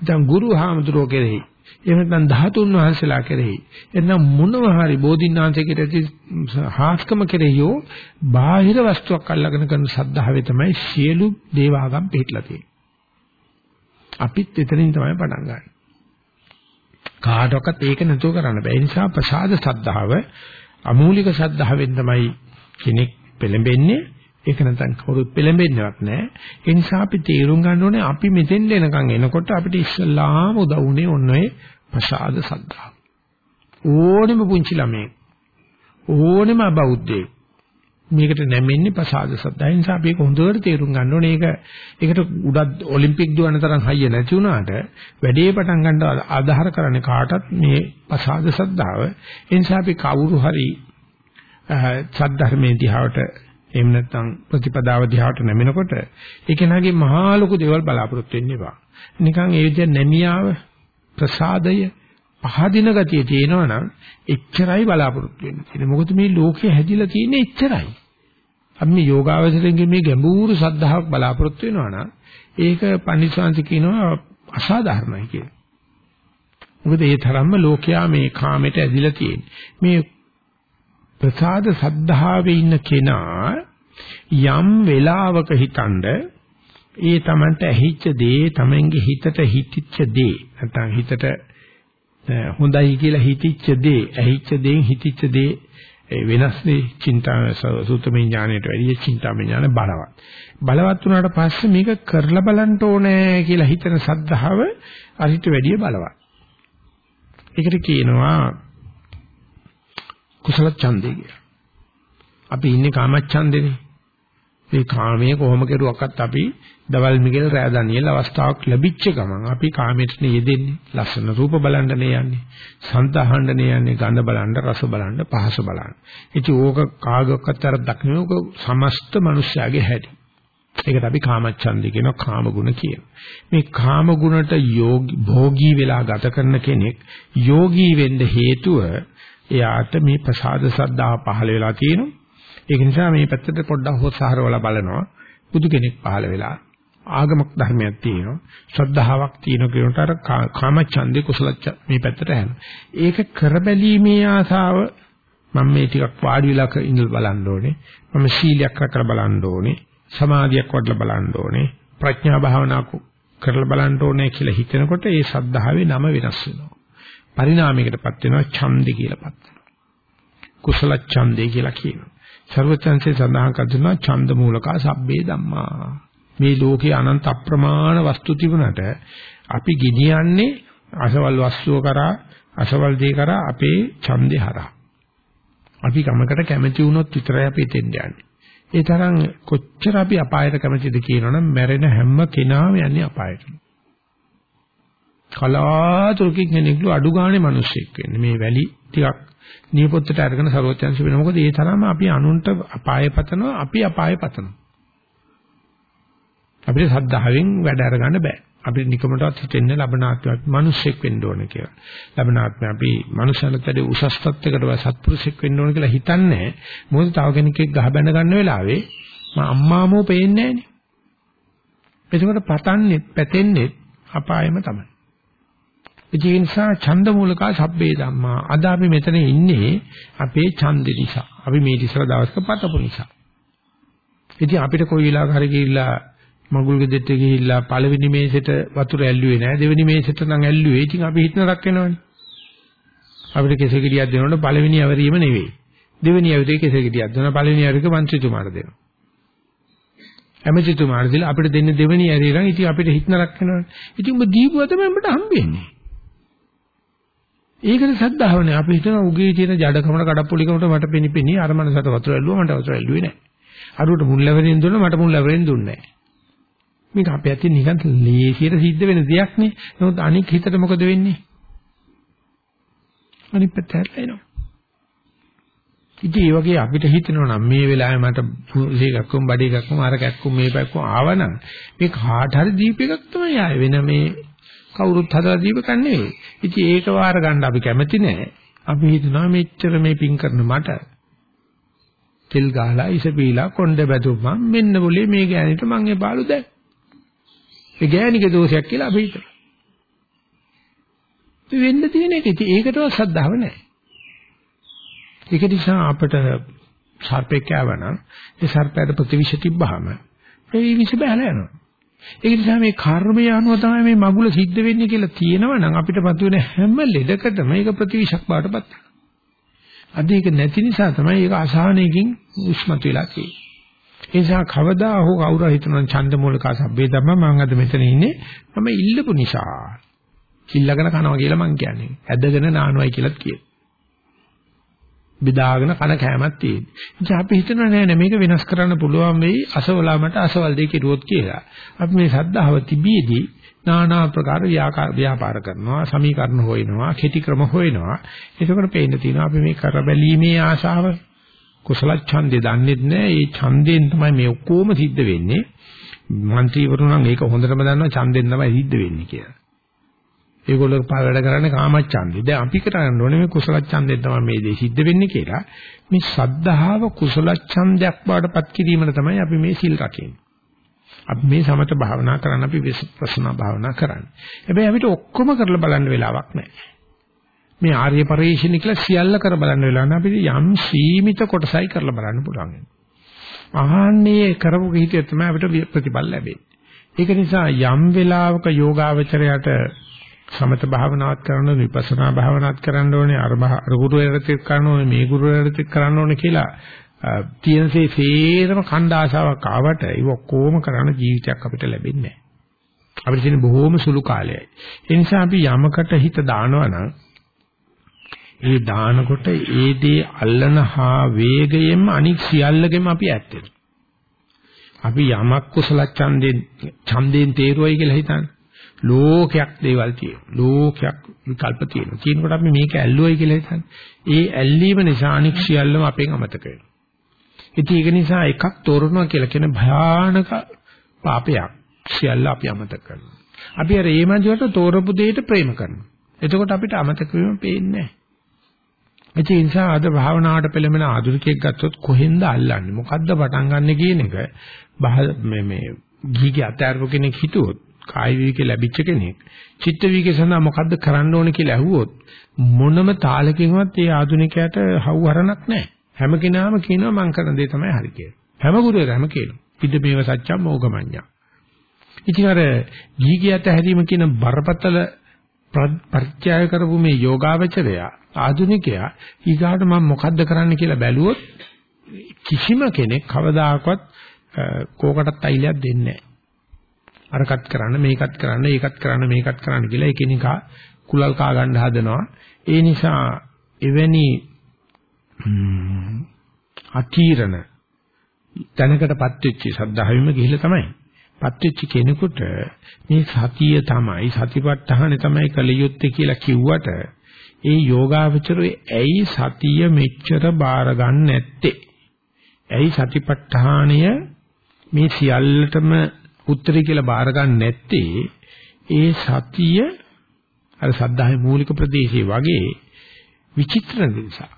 දැන් ගුරුහාමුදුරුවෝ කෙරෙහි. එහෙම නැත්නම් ධාතුන් වහන්සේලා කෙරෙහි. එතනම් මොනවා හරි බෝධිඥාන්සේ කෙරෙහි හාස්කම කෙරෙහිෝ බාහිර වස්තුවක් අල්ලගෙන කරන සද්ධාවේ තමයි සියලු දේවාගම් පිටලා තියෙන්නේ. අපිත් එතනින් තමයි පටන් ගන්න. කාටවත් ඒක නැතුව කරන්න බෑ. ඒ නිසා ප්‍රසාද සද්ධාව අමූලික සද්ධාවෙන් තමයි කෙනෙක් පෙළඹෙන්නේ. ඒක නැත්නම් කවුරුත් පෙළඹෙන්නේවත් නෑ. ඒ නිසා අපි තීරුම් ගන්න ඕනේ අපි මෙතෙන් එනකන් එනකොට අපිට ඉස්සල්ලාම උදව් උනේ ඔන්න ඔය ප්‍රසාද සද්ධාව. ඕනෙම පුංචි ළමයෙක් ඕනෙම බෞද්ධයෙක් මේකට නැමෙන්නේ ප්‍රසාද සද්දා. ඒ නිසා අපි ඒක හොඳට තේරුම් ගන්න ඕනේ. ඒක ඒකට උඩ ඔලිම්පික් දුවන තරම් හයිය නැති වුණාට වැඩේ පටන් ගන්න ආධාර කරන්නේ කාටත් මේ ප්‍රසාද සද්දාව. ඒ නිසා අපි කවුරු හරි සද්ධර්මයේ දිහාවට එහෙම නැත්නම් ප්‍රතිපදාව දිහාවට නැමෙනකොට ඒක නගේ මහා ලොකු දේවල් බලාපොරොත්තු වෙන්න එපා. නිකන් ඒ විදිහ නැමියාව ප්‍රසාදය පහදින ගතිය තියෙනවා නම් එච්චරයි බලාපොරොත්තු වෙන්න තියෙන්නේ. මොකද මේ ලෝකේ හැදිලා තියෙන්නේ එච්චරයි. අපි මේ යෝගාවචරයෙන් මේ ගැඹුරු සද්ධාාවක් බලාපොරොත්තු වෙනවා නම් ඒක පඬිස්සංශ කියනවා අසාධාරණයි කියලා. මොකද ඒ තරම්ම ලෝකයා මේ කාමයට ඇදිලා තියෙන්නේ. මේ ප්‍රසාද සද්ධාවේ ඉන්න කෙනා යම් වෙලාවක හිතනද ඒ Tamanට ඇහිච්ච දේ Tamanගේ හිතට හිතිච්ච දේ නැත්නම් හිතට හොඳයි කියලා හිතිච්ච දේ ඇහිච්ච දේන් හිතිච්ච දේ වෙනස් නේ චින්තා සූතමේ ඥාණයට වැඩිය චින්තාමේ ඥාන බලවත්. බලවත් වුණාට පස්සේ මේක කරලා බලන්න ඕනේ කියලා හිතන සද්ධාව අරිට වැඩිය බලවත්. ඒකට කියනවා කුසල ඡන්දය කියලා. අපි ඉන්නේ කාමච්ඡන්දේනේ. මේ කාමයේ කොහොම කෙරුවක්වත් අපි දවල් මිගෙල් රෑ දනියල අවස්ථාවක් ලැබිච්ච ගමන් අපි කාමයට නෙයෙදෙන්නේ. ලස්සන රූප බලන්න නේ යන්නේ. සන්තහඬ නේ යන්නේ. ගඳ බලන්න, රස බලන්න, පහස බලන්න. ඉතින් ඕක කාගකත් අර දක්නේ ඕක සමස්ත මිනිස්යාගේ හැටි. ඒකට අපි කාමච්ඡන්දේ කියනවා කාමගුණ කියනවා. මේ කාමගුණට යෝගී භෝගී වෙලා ගත කරන කෙනෙක් යෝගී වෙන්න හේතුව එයාට මේ ප්‍රසාද සද්ධා පහළ වෙලා තියෙනවා. ඒක නිසා මේ පැත්තට පොඩ්ඩක් හොස්සහරවලා බලනවා. බුදු කෙනෙක් පහළ වෙලා ආගමක් ධර්මයක් තියෙනවා. ශ්‍රද්ධාවක් තියෙන කෙනාට අර කාමච්ඡන්දේ කුසල මේ පැත්තට යනවා. ඒක කරබැලීමේ ආසාව මම මේ ටිකක් වාඩි වෙලා ඉඳලා බලන්න ඕනේ. මම සීලයක් රැකලා බලන්න ඕනේ. සමාධියක් වඩලා බලන්න ඕනේ. ප්‍රඥා භාවනාවක් කරලා බලන්න ඕනේ කියලා හිතනකොට ඒ සද්ධාවේ නම වෙනස් වෙනවා. පරිණාමයකටපත් වෙනවා ඡන්දේ කියලාපත් වෙනවා. කුසල ඡන්දේ කියලා කියනවා. ਸਰවචන්සේ සඳහන් කරනවා ඡන්ද මූලකා සබ්බේ ධම්මා. මේ ලෝකේ අනන්ත අප්‍රමාණ වස්තු තිබුණට අපි ගිනියන්නේ අසවල් වස්තුව කරා අසවල් දේ කරා අපේ ඡන්දේ හරහා. අපි කමකට කැමති වුණොත් විතරයි අපි එතෙන් යන්නේ. ඒ තරම් කොච්චර අපි අපායට කැමතිද කියනවනම් මැරෙන හැම කෙනාම යන්නේ අපායට. කලාතුරකින් කෙනෙක්ලු අඩු ගානේ මිනිස්සෙක් වෙන්නේ. මේ වැලි ටිකක් නියපොත්තට අරගෙන ਸਰවඥාන්ස වෙන මොකද ඒ තරම අපි අනුන්ට අපාය පතනවා අපි අපාය පතනවා. අපිට සද්ධාවෙන් වැඩ අරගන්න බෑ. අපිට නිකමටවත් හිතෙන්නේ ලබනාත්මයක් මිනිස්සෙක් වෙන්න ඕන කියලා. ලබනාත්මය අපි මනුෂ්‍යලතේ උසස් තත්යකට සත්පුරුෂෙක් වෙන්න ඕන කියලා හිතන්නේ මොකද තව කෙනෙක්ගේ ගහ බැඳ ගන්න වෙලාවේ මම අම්මාමෝ පේන්නේ නෑනේ. එතකොට පතන්නේ පැතෙන්නේ අපායෙම තමයි. ඒ නිසා ඡන්ද මූලකා සබ්බේ ධම්මා. අද අපි මෙතන ඉන්නේ අපේ ඡන්ද නිසා. අපි මේ ඉස්සර දවස්ක පතපු නිසා. ඉතින් අපිට කොයි වෙලාවක හරි ගිහිල්ලා මගුල් ගෙදෙට්ට ගිහිල්ලා පළවෙනි මේසෙට වතුර ඇල්ලුවේ නැහැ දෙවෙනි මේසෙට නම් ඇල්ලුවේ. ඉතින් අපි හිතනක් වෙනවනේ. අපිට කෙසේ ගෙඩියක් දෙනකොට පළවෙනි අවරීම නෙවෙයි. දෙවෙනි අවරේ කෙසේ ගෙඩියක් දෙනවා පළවෙනි අවරේක මන්ත්‍රීතුමාට දෙනවා. ඇමතිතුමාට දීලා අපිට දෙන්නේ දෙවෙනි ඇරේ නම් ඉතින් අපිට හිතනක් වෙනවනේ. ඉතින් ඔබ දීපුවා තමයි අපිට හම්බෙන්නේ. ඒකද සද්ධාවනේ. අපි හිතන උගේ තියෙන ජඩකමන කඩප්පුලිකමට මට පෙනිපෙනි අර මනසට වතුර ඇල්ලුවා මට වතුර ඇල්ලුවේ නැහැ. අරුවට මුල් ලැබෙනින් දුන්නා මට මුල් ලැබෙනින් දුන්නේ නැහැ. මේක අපේ අතින් නිකන් ලේසියට සිද්ධ වෙන දෙයක් නේ. නමුත් අනික් හිතට මොකද වෙන්නේ? අනිත් පැත්ත හැරෙනවා. ඉතින් ඒ වගේ අපිට හිතෙනවා නම් මේ වෙලාවේ මට සීගක්කුම් බඩේකක්කුම් අරකක්කුම් මේ පැක්කුම් ආවනම් මේ කාට හරි දීපයක් තමයි ආයේ වෙන මේ කවුරුත් හදලා දීපක නෙවෙයි. ඉතින් ඒක වාර ගන්න අපි කැමති නෑ. අපි හිතනවා මෙච්චර මේ පින් කරන මට තෙල් ගහලා ඉස පීලා කොණ්ඩ බැදුවා මෙන්න બોලේ මේ ගෑනිට මං ඒ බාලු දැන් ඒ ගෑණිගේ දෝෂයක් කියලා අපි හිතනවා. ඒ වෙන්න තියෙන එක ඉතින් ඒකටවත් ශ්‍රද්ධාව නැහැ. ඒක නිසා අපිට සර්පෙක් කෑවනම් ඒ සර්පයාට ප්‍රතිවිෂ තිබ්බහම ඒ විෂ බහලා යනවා. ඒක නිසා මේ කර්මය අනුව තමයි මේ මගුල සිද්ධ වෙන්නේ කියලා තියෙනවා නම් අපිට මතුවෙන හැම ලෙඩකටම ඒක ප්‍රතිවිෂක් බාටපත් වෙනවා. අද ඒක නැති නිසා තමයි ඒක අසහනයකින් උස්මත් වෙලා තියෙන්නේ. ඒ නිසා කවදා හෝ කවුරු හිතනවා ඡන්ද මූලක සබ්බේ ධම්ම මම අද මෙතන ඉන්නේ මම ඉල්ලපු නිසා. කිල්ලගෙන කනවා කියලා මං කියන්නේ. ඇදගෙන නානවයි කියලාත් කියනවා. බෙදාගෙන කන කෑමක් තියෙන්නේ. ඉතින් අපි හිතනවා නෑ නෑ මේක වෙනස් කරන්න පුළුවන් වෙයි අසවලාමට අසවල් දෙකේ රුවොත් කියලා. අපි මේ සද්ධාව තිබියදී নানা ප්‍රකාර ව්‍යාපාර කරනවා, සමීකරණ හොයනවා, කෙටි ක්‍රම හොයනවා. ඒකවල පේන්න තියෙනවා අපි මේ කරබැලීමේ ආශාව කුසල ඡන්දේ දන්නේත් නෑ. ඒ ඡන්දයෙන් තමයි මේ ඔක්කොම සිද්ධ වෙන්නේ. මන්ත්‍රීවරුන් නම් ඒක හොඳටම දන්නවා ඡන්දෙන් තමයි සිද්ධ වෙන්නේ කියලා. ඒගොල්ලෝ වැඩ කරන්නේ කාමච්ඡන්දේ. දැන් අපි කරන්න ඕනේ මේ කුසල ඡන්දෙන් තමයි මේ දේ සිද්ධ වෙන්නේ කියලා. මේ සද්ධාව කුසල ඡන්දයක් බවටපත් කිරීමන තමයි අපි මේ සිල් රකින්නේ. අපි මේ සමත භාවනා කරන්න අපි විපස්සනා භාවනා කරන්නේ. හැබැයි අපිට ඔක්කොම කරලා බලන්න වෙලාවක් නැහැ. මේ ආර්ය පරිශ්‍රණි කියලා සියල්ල කර බලන්න වෙලාව නැහැ. අපිට යම් සීමිත කොටසයි කරලා බලන්න පුළුවන්. ආහන්නේ කරපු කීතිය තමයි අපිට ප්‍රතිඵල ලැබෙන්නේ. ඒක නිසා යම් වෙලාවක යෝගාවචරයට සමත භාවනාවක් කරන විපස්සනා භාවනාවක් කරන්න ඕනේ අර අර ගුරු වලට කරන්න ඕනේ මේ ගුරු වලට කරන්න ඕනේ කියලා තියෙනසේ සේරම ඛණ්ඩ ආශාවක් ආවට ඒක ඔක්කොම කරන ජීවිතයක් අපිට ලැබෙන්නේ නැහැ. අපිට තියෙන බොහෝම සුළු කාලයයි. ඒ නිසා අපි යමකට හිත දානවා නම් ඒ දානකොට ඒ දේ අල්ලන හා වේගයෙන්ම අනික් සියල්ලගෙම අපි ඇත්තෙන. අපි යමක් කුසල ඡන්දෙන් ඡන්දෙන් තේරුවයි කියලා හිතන්නේ. ලෝකයක් දේවල් තියෙනවා. ලෝකයක් විකල්ප තියෙනවා. කියනකොට අපි මේක ඇල්ලුවයි කියලා හිතන්නේ. ඒ ඇල්ලීම නිසා අනික් සියල්ලම අපෙන් අමතක වෙනවා. ඉතින් ඒක නිසා එකක් තෝරනවා කියලා කියන භයානක පාපයක් සියල්ල අපි අමතක කරනවා. අපි අර ඒ මන්දියට තෝරපු දෙයට ප්‍රේම කරනවා. එතකොට අපිට අමතක වීම පේන්නේ නැහැ. ඒ නිසා අද භාවනාවට පෙළඹෙන ආධුනිකයෙක් ගත්තොත් කොහෙන්ද අල්ලන්නේ? මොකද්ද පටන් ගන්න කියන එක මේ මේ ගීගේ අත්‍යarpු කෙනෙක් හිතුවොත් කාය විවිකේ ලැබිච්ච කෙනෙක් චිත්ත විවිකේ සඳහා මොකද්ද කරන්න ඕනේ කියලා ඇහුවොත් මොනම තාලකින්වත් ඒ ආධුනිකයාට හවුහරණක් නැහැ. හැම කෙනාම කියනවා මං කරන දේ තමයි හරි කියලා. හැම ගුරුවරයාම කියනවා. ඉද මේව සත්‍යම් මොගමඤ්ඤා. ඉතින් අර ගීගියත හැරීම කියන බරපතල පරිත්‍යාග කරපු මේ යෝගාවචරය ආධුනිකයා ඊගාට මම මොකද්ද කරන්න කියලා බැලුවොත් කිසිම කෙනෙක් කවදාකවත් කෝකටත් අයිලයක් දෙන්නේ නැහැ. අරකට කරන්න මේකත් කරන්න ඒකත් කරන්න මේකත් කරන්න කියලා එකිනෙකා කුලල් කා ගන්න හදනවා. ඒ නිසා එවැනි අකීරණ තැනකටපත් වෙච්ච සද්ධාවෙම ගිහිල්ලා තමයි. පත් වෙච්ච කෙනෙකුට මේ සතිය තමයි සතිපට්ඨාන තමයි කලියුත්තේ කියලා කිව්වට ඒ යෝගාවචරයේ ඇයි සතිය මෙච්චර බාර ගන්න නැත්තේ? ඇයි සතිපට්ඨානය මේ සියල්ලටම උත්තරي කියලා බාර ගන්න නැත්තේ? ඒ සතිය අර සද්ධාවේ මූලික ප්‍රදේශයේ වගේ විචිත්‍ර නිසා.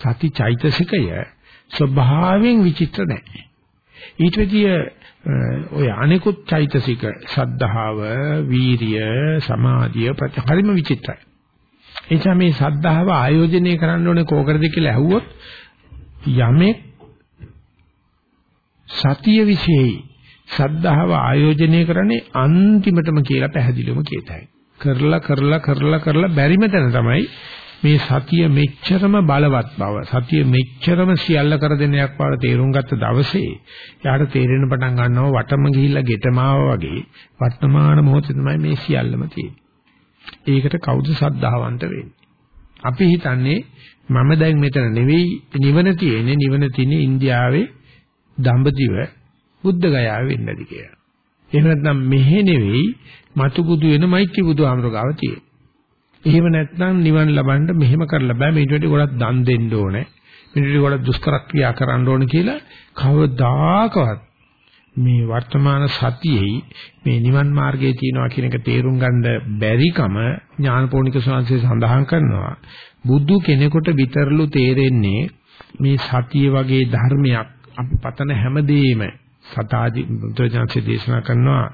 සති චෛතසිකය ස්වභාවයෙන් විචිත්‍ර නැහැ. ඊට වැඩිය ඔය අනිකුත් චෛතසික සද්ධාව, වීරිය, සමාධිය ප්‍රතිහරිම විචිත්‍රයි. එනිසා මේ සද්ධාව ආයෝජනය කරන්න ඕනේ කෝකරද කියලා ඇහුවොත් යමෙක් සතිය විශේෂයි සද්ධාව ආයෝජනය කරන්නේ අන්තිමටම කියලා පැහැදිලිවම කියතයි. කරලා කරලා කරලා කරලා බැරිම තැන තමයි මේ සතිය මෙච්චරම බලවත් බව සතිය මෙච්චරම සියල්ල කර දෙනයක් බව තේරුම් ගත්ත දවසේ යාට තේරෙන පටන් ගන්නවා වටම ගිහිල්ලා ගෙටමාව වගේ වර්තමාන මොහොතේ තමයි මේ සියල්ලම තියෙන්නේ. ඒකට කවුද සද්ධාවන්ත වෙන්නේ? අපි හිතන්නේ මම දැන් මෙතන නෙවෙයි නිවන තියෙන්නේ නිවන තියෙන්නේ ඉන්දියාවේ දඹදිව බුද්ධ ගයාවේ වෙන්නද කියලා. එහෙම නැත්නම් මෙහෙ නෙවෙයි මතු බුදු වෙන මෛත්‍රී බුදුහාමර ගාව තියෙන්නේ. එහෙම නැත්නම් නිවන් ලබන්න මෙහෙම කරලා බෑ මේට වැඩි ගොඩක් දන් දෙන්න ඕනේ. මේට වැඩි ගොඩක් දුෂ්කර ක්‍රියා කරන්න ඕනේ කියලා කවදාකවත් මේ වර්තමාන සතියෙහි මේ නිවන් මාර්ගයේ තියනවා කියන එක තේරුම් ගන්න බැරිකම ඥානපෝනික සංසය සඳහන් කරනවා. බුදු කෙනෙකුට විතරලු තේරෙන්නේ මේ සතිය වගේ ධර්මයක් අපි පතන හැමදේම සතාදි බුද්ධජනක දේශනා කරනවා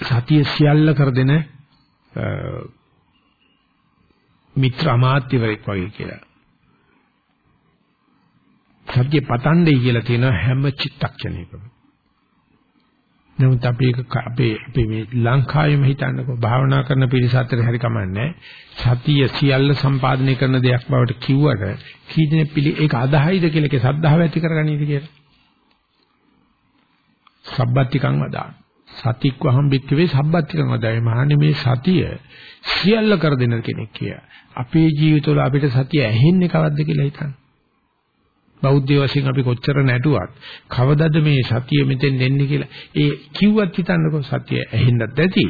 සතිය සියල්ල කර දෙන මිත්‍ර අමාත්‍යවරයෙක් වගේ කියලා. සත්‍ය පතන්නේ කියලා තියෙන හැම චිත්තක්ෂණයකම. නමුත් අපි ඒක අපේ අපේ මේ ලංකාවෙම හිතන්නකෝ භාවනා කරන පිරිස අතර හරි කමන්නේ සතිය සියල්ල සම්පාදනය කරන දෙයක් බවට කිව්වට කී දෙනෙක් පිළි ඒක අදහයිද කියලා ඒක සද්ධාව ඇති කරගන්නේද කියලා. සබ්බත්තිකං වදාන. සතික්වහම් බික්කවේ සබ්බත්තිකම දයි මහන්නේ මේ සතිය සියල්ල කර දෙන කෙනෙක් කිය. අපේ ජීවිතවල අපිට සතිය ඇහෙන්නේ කවද්ද කියලා හිතන්න. බෞද්ධ වශයෙන් අපි කොච්චර නැටුවත් කවදද මේ සතිය මෙතෙන් දෙන්නේ කියලා ඒ කිව්වත් හිතන්නකෝ සතිය ඇහෙන්නත් ඇති.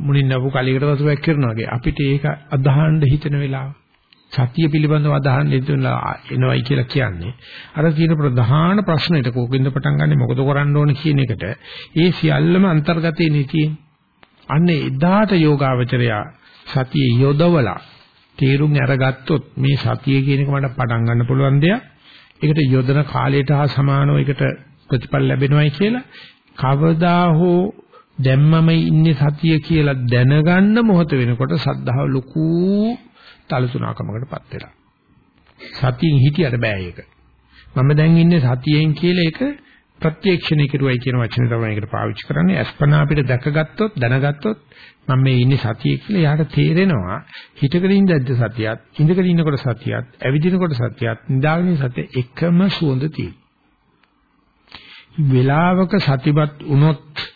මුලින් නපු කලයකට වතුරක් කරනවා වගේ අපිට ඒක අදහන්න හිතෙන වෙලාව සතිය පිළිබඳව අදහන් එනවයි කියලා කියන්නේ අර තියෙන ප්‍රධාන ප්‍රශ්නෙට කෝකින්ද පටන් ගන්නෙ මොකද කරන්න ඕන කියන එකට ඒ සියල්ලම අන්තර්ගතයේ නෙතියි. අන්න එදාට යෝගාවචරයා සතිය යොදවලා තේරුම් අරගත්තොත් මේ සතිය කියන එක මට පටන් ගන්න පුළුවන් දෙයක්. ඒකට යොදන කාලයට හා සමානව ඒකට ප්‍රතිඵල ලැබෙනවයි කියලා කවදා හෝ දැම්මම ඉන්නේ සතිය කියලා දැනගන්න මොහොත වෙනකොට සද්ධාව ලොකු තලතුණකමකටපත් වෙලා. සතියෙන් හිටියට බෑ ඒක. මම දැන් ඉන්නේ සතියෙන් කියලා ඒක ප්‍රත්‍යක්ෂණය කරුවයි කියන වචනේ තමයි ඒකට පාවිච්චි කරන්නේ. අස්පනා අපිට දැකගත්තොත් දැනගත්තොත් මම මේ ඉන්නේ සතියේ කියලා යාට තේරෙනවා හිතකල ඉඳද්ද සතියත් ඉඳකල ඉන්නකොට සතියත් ඇවිදිනකොට සතියත් නිදාගෙන සතිය එකම සුවඳ තියෙනවා. වෙලාවක සතිපත් වුණොත්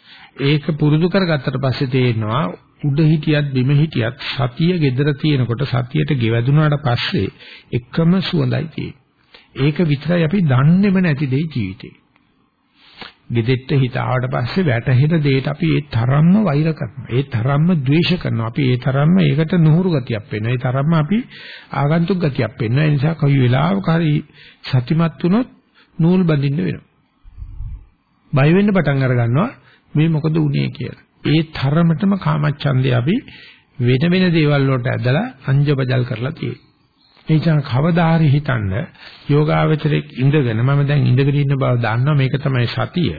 ඒක පුරුදු කරගත්තට පස්සේ තේරෙනවා උඩ හිටියත් බිම හිටියත් සතිය gedara තියෙනකොට සතියට ගෙවැදුනාට පස්සේ එකම සුවඳයි තියෙන්නේ. ඒක විතරයි අපි දන්නේම නැති දෙයි ජීවිතේ. Gedette හිත ආවට පස්සේ වැටහෙන දෙයට අපි ඒ තරම්ම වෛර කරනවා. ඒ තරම්ම ද්වේෂ කරනවා. අපි ඒ තරම්ම ඒකට නුහුරු ගතියක් වෙනවා. ඒ තරම්ම අපි ආගන්තුක් ගතියක් වෙනවා. ඒ නිසා කවි වෙලාවක හරි සතිමත් වුණොත් නූල් බඳින්න වෙනවා. බය වෙන්න පටන් අර ගන්නවා මේ මොකද වුනේ කියලා. ඒ තරමටම කාමච්ඡන්දේ අපි වෙන වෙන දේවල් වලට ඇදලා අංජබජල් කරලා තියෙනවා. ඒ නිසා කවදා හරි හිතන්න යෝගාවචරයේ ඉඳගෙන මම දැන් ඉඳගෙන ඉන්න බව දන්නවා මේක තමයි සතිය.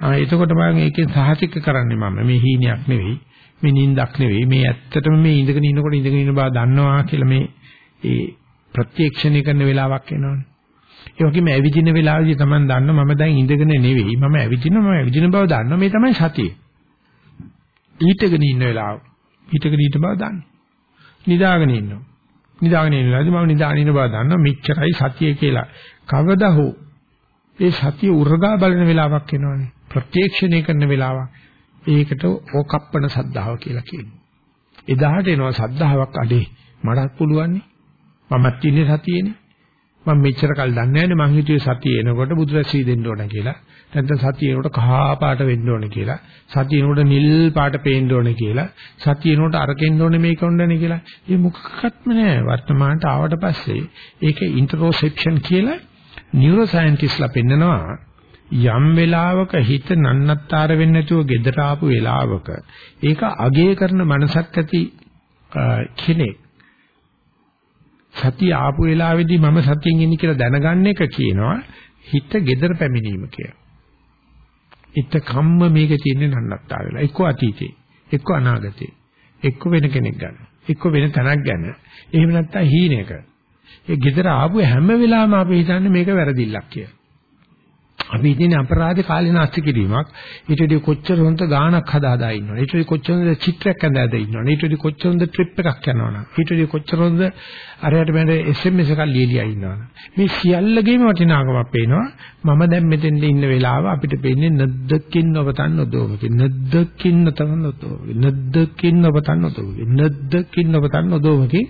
ආ එතකොට මම ඒකෙන් සහතික කරන්නේ මම මේ හීනයක් නෙවෙයි මේ නිින්දක් නෙවෙයි මේ ඇත්තටම මේ ඉඳගෙන ඉන්නකොට ඉඳගෙන ඉන්න බව දන්නවා කියලා මේ ඒ ප්‍රත්‍යක්ෂණය කරන වෙලාවක් එනවනේ. ඒ වගේම ඇවිදින වෙලාවේදී තමයි දන්නවා මම දැන් ඉඳගෙන නෙවෙයි මම ඇවිදිනවා මම ඇවිදින බව දන්නවා මේ තමයි සතිය. ඊටගෙන ඉන්න වෙලාව. ඊටගෙන ඉන්න බව දන්නවා. නිදාගෙන ඉන්නවා. නිදාගෙන ඉන්න වෙලාවේදී මම නිදාගෙන ඉන්න බව දන්නවා මෙච්චරයි සතිය කියලා. කවදා හෝ ඒ සතිය උරගා බලන වෙලාවක් එනවනේ. ප්‍රත්‍යක්ෂණය කරන වෙලාවක්. ඒකට ඕකප්පන සද්ධාව කියලා කියනවා. එදාට එනවා සද්ධාාවක් අඩේ මටත් පුළුවන් නේ. මමත් ඉන්නේ සතියේනේ. මම මෙච්චර කල් දන්නේ නැහැ මං හිතුවේ සතිය එනකොට බුදුරැසී දෙන්න ඕන කියලා. නැත්නම් සතිය එනකොට කහා පාට වෙන්න ඕන කියලා. සතිය එනකොට නිල් පාට පේන්න ඕන කියලා. සතිය එනකොට අරකෙන්න ඕනේ මේක ඕනේ කියලා. මේ මොකක්වත්ම නැහැ. වර්තමානට ආවට පස්සේ ඒක ඉන්ටරොසෙප්ෂන් කියලා නියුරෝ සයන්ටිස්ලා පෙන්නනවා. යම් වෙලාවක හිත නන්නත්තර වෙන්නේ නැතුව gedara ආපු වෙලාවක ඒක අගය කරන මනසක් ඇති කෙනෙක් සතිය ආපු වෙලාවේදී මම සතියෙන් ඉන්නේ කියලා දැනගන්න එක කියනවා හිත gedara පැමිණීම කියලා. හිත කම්ම මේක තියෙන්නේ නන්නත්තා වෙලා. එක්ක අතීතේ, එක්ක අනාගතේ, එක්ක වෙන කෙනෙක් ගන්න. එක්ක වෙන තැනක් ගන්න. එහෙම නැත්නම් හීනෙක. ඒ gedara ආපු හැම වෙලාවෙම අපි හිතන්නේ මේක වැරදිල්ලක් කියලා. අපි ඉතින් අපරාධ කාලීනාස්ති කිරීමක්. ඊට වඩා කොච්චර හොඳ ගාණක් හදා හදා ඉන්නවනේ. ඊට වඩා කොච්චර හොඳ චිත්‍රයක් හදා හදා ඉන්නවනේ. ඊට වඩා කොච්චර හොඳ ට්‍රිප් එකක් යනවනම් ඊට වඩා කොච්චර හොඳ අරයට මම SMS එකක් ලියලියා ඉන්නවනේ. මේ සියල්ලගේම වටිනාකමක් පේනවා. මම දැන් මෙතෙන්ද ඉන්න වෙලාව අපිට පේන්නේ නැද්දකින් ඔබතන් නොදෝමකින් නැද්දකින් නොතන නොදෝමකින් නැද්දකින් ඔබතන් නොදෝමකින් නැද්දකින් ඔබතන් නොදෝමකින්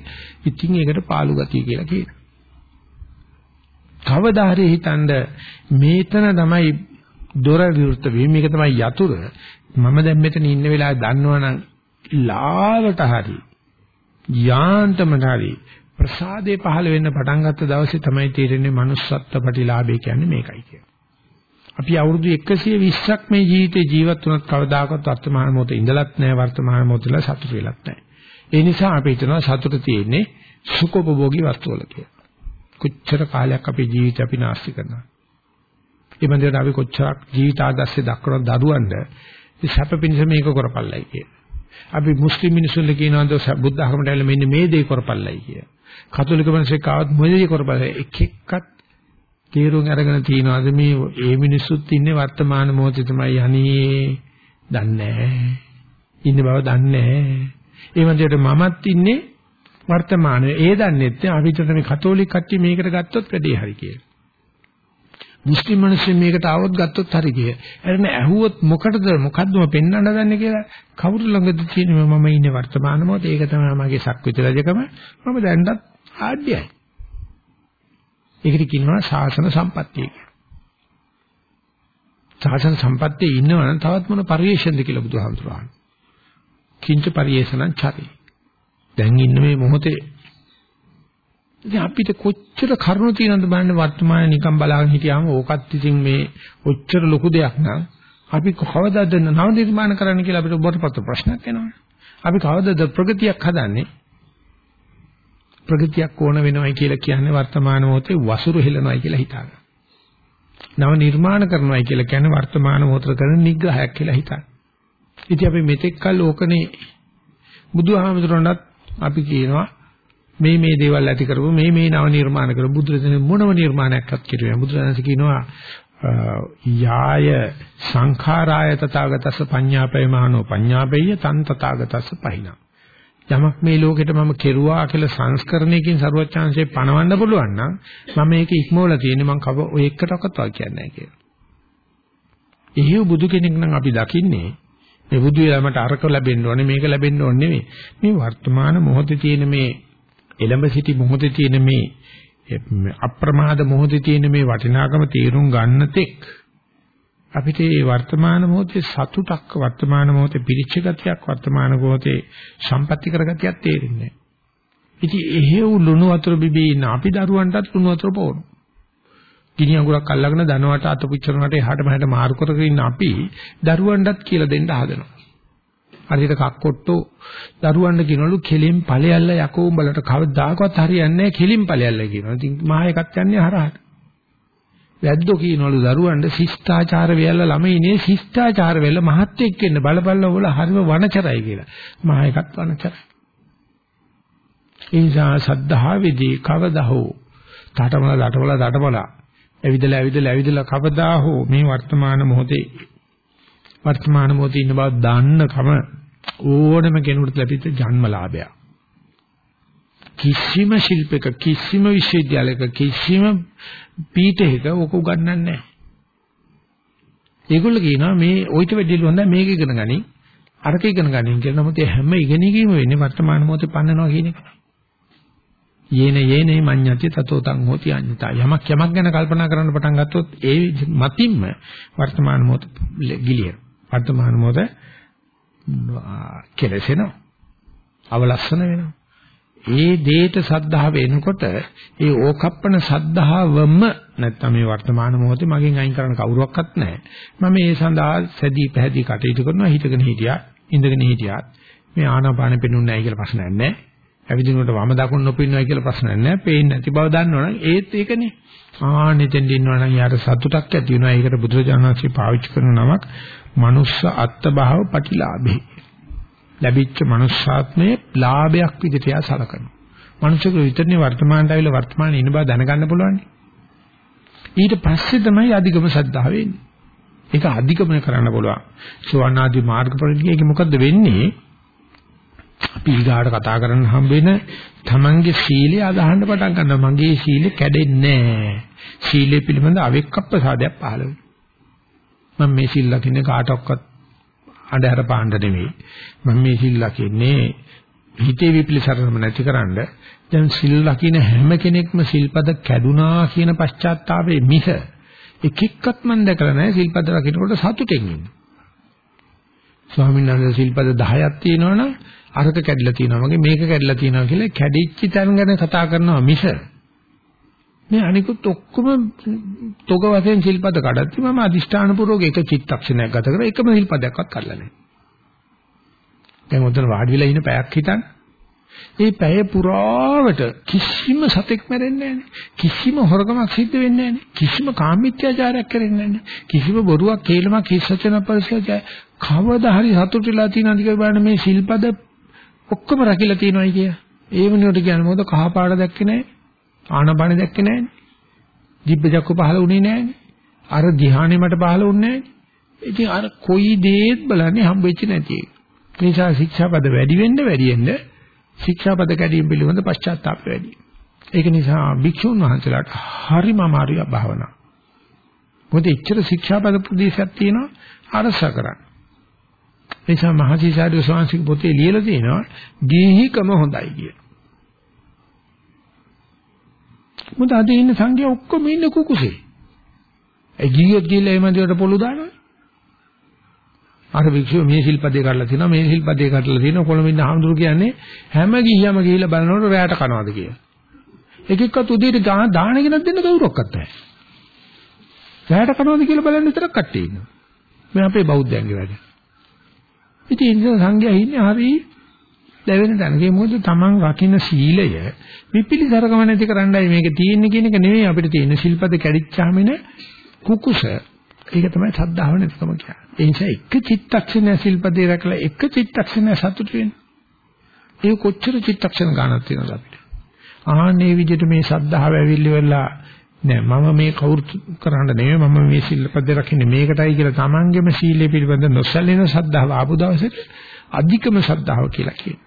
ඉතින් ඒකට පාළු ගතිය කියලා කියනවා. කවදා හරි හිතනද මේතන තමයි දොර විවෘත වීම මේක තමයි යතුරු මම දැන් මෙතන ඉන්න වෙලාවේ දන්නවනම් ලාවට හරි යාන්තමට හරි ප්‍රසාදේ පහළ වෙන්න පටන් ගත්ත දවසේ තමයි තේරෙන්නේ manussත්ත්ව ප්‍රතිලාභය කියන්නේ මේකයි කියලා. අපි අවුරුදු 120ක් මේ ජීවිතේ ජීවත් වුණත් කවදාකවත් වර්තමාන මොහොතේ ඉඳලත් නැහැ වර්තමාන මොහොතේ සතුට වෙලත් නැහැ. ඒ නිසා අපි හිතනවා සතුට තියෙන්නේ සුඛෝපභෝගී වස්තු වල කියලා. කොච්චර කාලයක් අපේ ජීවිතය අපි නාස්ති කරනවා. ඒ බඳට අපි කොච්චරක් ජීවිත ආදර්ශය දක්වන දරුවන්ද මේ සැප පිණිස මේක කරපල්ලයි කිය. අපි මුස්ලිම් මිනිසුන්ල කියනවාද බුද්ධ ධර්මයට ඇවිල්ලා මෙන්න මේ දේ කරපල්ලයි කිය. කතෝලික මිනිස්සු කාවත් මොන දේ කරපල්ලයි එක එක්කත් තීරුම් අරගෙන තියනවාද මේ ඒ මිනිස්සුත් ඉන්නේ වර්තමාන මොහොතේ තමයි අනේ දන්නේ නැහැ. ඉන්න බව දන්නේ නැහැ. ඒ වන්දයට මමත් ඉන්නේ වර්තමානයේ ඒ දන්නේ නැත්නම් අපිට මේ කතෝලික කට්ටිය මේකට ගත්තොත් වැඩේ හරි කියලා. මුස්ලිම් මිනිස්සු මේකට ආවොත් ගත්තොත් හරි කිය. එරන ඇහුවොත් මොකටද මොකද්ද මම පෙන්වන්න දන්නේ කියලා කවුරු ළඟද තියෙන්නේ මම ඉන්නේ වර්තමාන මොහොතේ ඒක තමයි මගේ සක්විති රජකම මම දැන්නත් ආඩ්‍යයි. ඒකට කියනවා ශාසන සම්පත්තිය කියලා. ශාසන සම්පත්තියේ ඉන්නවනම් තවත් මොන පරිේශනද කියලා බුදුහාමුදුරුවෝ. කිංච පරිේශනං චරේ. දැන් ඉන්න මේ මොහොතේ ඉතින් අපිට කොච්චර කරුණු තියෙනවද බලන්න වර්තමානයේ නිකන් බලාගෙන හිටියාම ඕකත් ඉතින් මේ ඔච්චර ලොකු දෙයක් නම් අපි කවදාද නව නිර්මාණ කරන්න කියලා අපිට බොරපත්‍ර ප්‍රශ්නයක් එනවා. අපි කවදාද ප්‍රගතියක් හදන්නේ? ප්‍රගතියක් ඕන වෙනවයි කියලා කියන්නේ වර්තමාන මොහොතේ වසුරු හෙලනවයි කියලා හිතාගන්න. නව නිර්මාණ කරනවයි කියලා කියන්නේ වර්තමාන මොහොතේ කරන නිග්‍රහයක් කියලා හිතන්න. ඉතින් අපි මෙතෙක් කල් ඕකනේ බුදුහාමුදුරණත් අපි කියනවා මේ මේ දේවල් ඇති කරපු මේ මේ නව නිර්මාණ කරපු බුදුරජාණන් මොනම නිර්මාණයක්වත් කෙරුවේ බුදුරජාණන් කියනවා යාය සංඛාරාය තථාගතස්ස පඤ්ඤාපේ මහනෝ පඤ්ඤාපේය තන් තථාගතස්ස පහිනා යමක් මේ ලෝකෙට මම කෙරුවා කියලා සංස්කරණයකින් ਸਰුවචාන්සේ පණවන්න පුළුවන් නම් මම මේක ඉක්මවලා තියෙන්නේ මං කව ඔය එකටවත් වා කියන්නේ නැහැ කියලා. එහෙව් බුදු කෙනෙක් නම් අපි දකින්නේ මේ බුදු වෙලාවට අරක ලැබෙන්න ඕනේ මේක ලැබෙන්න ඕනේ නෙවෙයි. මේ වර්තමාන මොහොතේ තියෙන මේ එළඹ සිටි මොහොතේ තියෙන මේ අප්‍රමාද මොහොතේ තියෙන මේ වටිනාකම තීරුම් ගන්න තෙක් අපිට මේ වර්තමාන මොහොතේ සතුටක් වර්තමාන මොහොතේ පිරිච්ච ගතියක් වර්තමාන මොහොතේ සම්පatti කරගතියක් තේරෙන්නේ නැහැ. ඉතින් එහෙව් ලුණු වතුර බිබී ඉන්න අපි දරුවන්ටත් ලුණු වතුර පොවන. ගිනි අඟුරක් අල්ලගෙන දනවට අත පුච්චනකට එහාට මෙහාට මාරු කරගෙන ඉන්න අපි දරුවන්ටත් කියලා දෙන්න හදනවා. හරියට කක්කොට්ටෝ දරුවන්ට කියනවලු කෙලින් ඵලයල්ල යකෝ උඹලට කවදාකවත් හරියන්නේ නැහැ කෙලින් ඵලයල්ල කියනවා. ඉතින් මහා එකක් යන්නේ හරහට. වැද්දෝ කියනවලු දරුවන්ට ශිෂ්ටාචාර වෙයල්ල ළමයිනේ ශිෂ්ටාචාර වෙල්ල මහත් එක්ක ඉන්න බලපල්ල වල හරිම වනචරයි කියලා. මහා එකක් වනචරයි. ඉන්සා සද්ධාවේදී කවදා හෝ තාඨමල දාඨමල දාඨමල ඇවිදලා ඇවිදලා ඇවිදලා කවදා හෝ මේ වර්තමාන මොහොතේ වර්තමාන මොහොතේ ඉන්න බව දන්නකම ඕනම කෙනෙකුට ලැබිච්ච ජන්මලාභයක්. කිසිම ශිල්පයක කිසිම විශ්වවිද්‍යාලයක කිසිම පීඨයක ඔක උගන්වන්නේ නැහැ. ඒගොල්ලෝ කියනවා මේ ඔయిత වෙඩිලු හොඳයි මේක ඉගෙන ගනි. අරක ඉගෙන ගනින් කියලා නමුත් හැම ඉගෙනීමම වෙන්නේ වර්තමාන මොහොතේ පන්නනවා කියන එක. යේන යේනේ මඤ්ඤති තතෝ තං හෝති අඤ්ඤතා යමක් යමක් ගැන කල්පනා කරන්න පටන් ගත්තොත් ඒ මතින්ම වර්තමාන මොහොත ගිලිය වර්තමාන මොහොත කෙලසෙනවා අවලස්සන වෙනවා ඒ දේට සද්ධාව එනකොට ඒ ඕකප්පන සද්ධාවම නැත්තම් මේ වර්තමාන මොහොතේ මගෙන් අයින් කරන්න කවුරුවක්වත් නැහැ. මම ඒ සඳහා සැදී පැහැදී කටයුතු කරනවා හිතගෙන හිටියා, ඉඳගෙන හිටියා. මේ ආනාපානෙ පෙනුන්නේ නැහැ කියලා ප්‍රශ්නයක් නැහැ. ඇවිදිනකොට වම දකුණ නොපෙන්නවයි කියලා ප්‍රශ්නයක් නැහැ. පේන්නේ නැති බව දන්නවනම් ඒත් ඒකනේ. ආනෙතෙන් ඉන්නවනම් යාට සතුටක් ඇති වෙනවා. ඒකට බුදුරජාණන් වහන්සේ පාවිච්චි කරන නමක් මනුස්ස අත්භාව පටිලාභේ. ලැබිච්ච මනුස්සාත්මයේ ලාභයක් විදිහට යා සලකනවා. මනුෂ්‍යක විතරනේ වර්තමානට ආවිල වර්තමානයේ ඉන්න බව දැනගන්න පුළුවන්. ඊට පස්සේ තමයි අධිගම සද්ධාව වෙන්නේ. ඒක අධිගමනය කරන්න පුළුවන්. සෝවන් ආදී මාර්ගපරිණියක මොකද්ද වෙන්නේ? අපි ඊගාට කතා කරන්න හම්බ වෙන තමන්ගේ සීලය අදහන්න පටන් ගන්නවා. මගේ සීලය කැඩෙන්නේ නැහැ. සීලය පිළිබඳ අවෙක්කප්පසාදයක් පහළ වෙනවා. මම මේ සීල් ලකින්නේ කාටවත් අඳහර පාණ්ඩ නෙවෙයි. මම මේ සිල් ලකින්නේ හිතේ විපිලිසරම නැතිකරන්න දැන් සිල් ලකින හැම කෙනෙක්ම සිල්පද කැඩුනා කියන පශ්චාත්තාපයේ මිස එක එක්කත් මම දැකලා නැහැ සිල්පද රකින්නකොට සතුටෙන් ඉන්නේ. ස්වාමීන් වහන්සේ සිල්පද 10ක් තියෙනවනම් අරක කැඩිලා තියෙනවා මගේ මේක කැඩිලා තියෙනවා කියලා කැඩිච්ච තැන ගැන කතා කරනවා මිස මේ අනිකුත් ඔක්කොම තොග වශයෙන් ශිල්පද කඩද්දි මම අදිෂ්ඨාන පූර්වක එක චිත්තක්ෂණයක් ගත කරලා එකම ශිල්පදයක්වත් කඩලා නැහැ. දැන් උතන වාඩි වෙලා ඉන්න පැයක් හිටන්. ඒ පැය පුරාවට කිසිම සතෙක් මැරෙන්නේ නැහැ. කිසිම හොරකමක් සිද්ධ වෙන්නේ නැහැ. කිසිම කාමීත්‍යාචාරයක් කරන්නේ නැහැ. කිසිම බොරුවක් කේලමක් හිස්සචන පරිසජය කවදා හරි සතුටුලා තියෙනවද කියලා බලන්න මේ ශිල්පද ඔක්කොම රැකිලා තියෙනවයි කිය. ඒ වෙනුවට කියන්නේ මොකද කහ පාට දැක්කේ නැහැ. ආනපාන දැක්කේ නැහැනේ. දිබ්බ චක්ක පහළ වුණේ නැහැනේ. අර ධ්‍යානෙ මට පහළ වුණේ නැහැනේ. ඉතින් අර කොයි දේත් බලන්නේ හම්බෙච්ච නැති එක. ඒ නිසා ශික්ෂාපද වැඩි වෙන්න වැඩි වෙන්න ශික්ෂාපද කැඩීම පිළිබඳ පශ්චාත්තාප වැඩි. ඒක නිසා භික්ෂුන් වහන්සේලාට හරිම අමාරුයි භාවනා. මොකද එච්චර ශික්ෂාපද ප්‍රදේශයක් තියෙනවා අරස කරන්න. ඒ නිසා මහසිසාරද ස්වාමීන් පොතේ ලියලා තියෙනවා ගීහිකම හොඳයි කියලා. මොකද අද ඉන්න සංඝයා ඔක්කොම ඉන්නේ කුකුසේ. ඒ ගියොත් ගිහලා එහෙම දේට පොළු දානවා. අර වික්ෂුව මේ ශිල්පදේ කරලා තිනවා මේ ශිල්පදේ කරලා තිනවා කොළඹ ඉන්න හාමුදුරු කියන්නේ හැම ගිහියම ගිහිලා බලනකොට රැයට කනවාද කියලා. එකෙක්වත් උදේට දාන ගෙනත් දෙන්න කවුරක්වත් නැහැ. රැයට කනවද කියලා බලන්න විතරක් කට්ටිය ඉන්නවා. මේ අපේ බෞද්ධයන්ගේ වැඩ. ඉතින් ඉන්න සංඝයා ඉන්නේ හරි දැවෙන තැනක මොකද තමන් රකින්න සීලය විපිලිසරකම නැති කරන්නයි මේක තියෙන්නේ කියන එක නෙවෙයි අපිට තියෙන ශිල්පද කැඩිච්චාම නේ කුකුස ඒක තමයි සද්ධාව නැතිකම කියන්නේ. ඒ නිසා එක චිත්තක්ෂණය ශිල්පදේ රැකලා එක චිත්තක්ෂණය සතුට වෙන. ඒ කොච්චර චිත්තක්ෂණ ගන්නක් තියෙනවද අපිට? ආන්නේ විදිහට මේ සද්ධාව ඇවිල්ලි වෙලා නෑ මම මේ කවුරු කරන්න නෙමෙයි මම මේ ශිල්පද රකින්නේ මේකටයි කියලා තමන්ගේම සීලය පිළිබඳ නොසැලෙන සද්ධාව ආපු දවසේ අධිකම සද්ධාව කියලා කියනවා.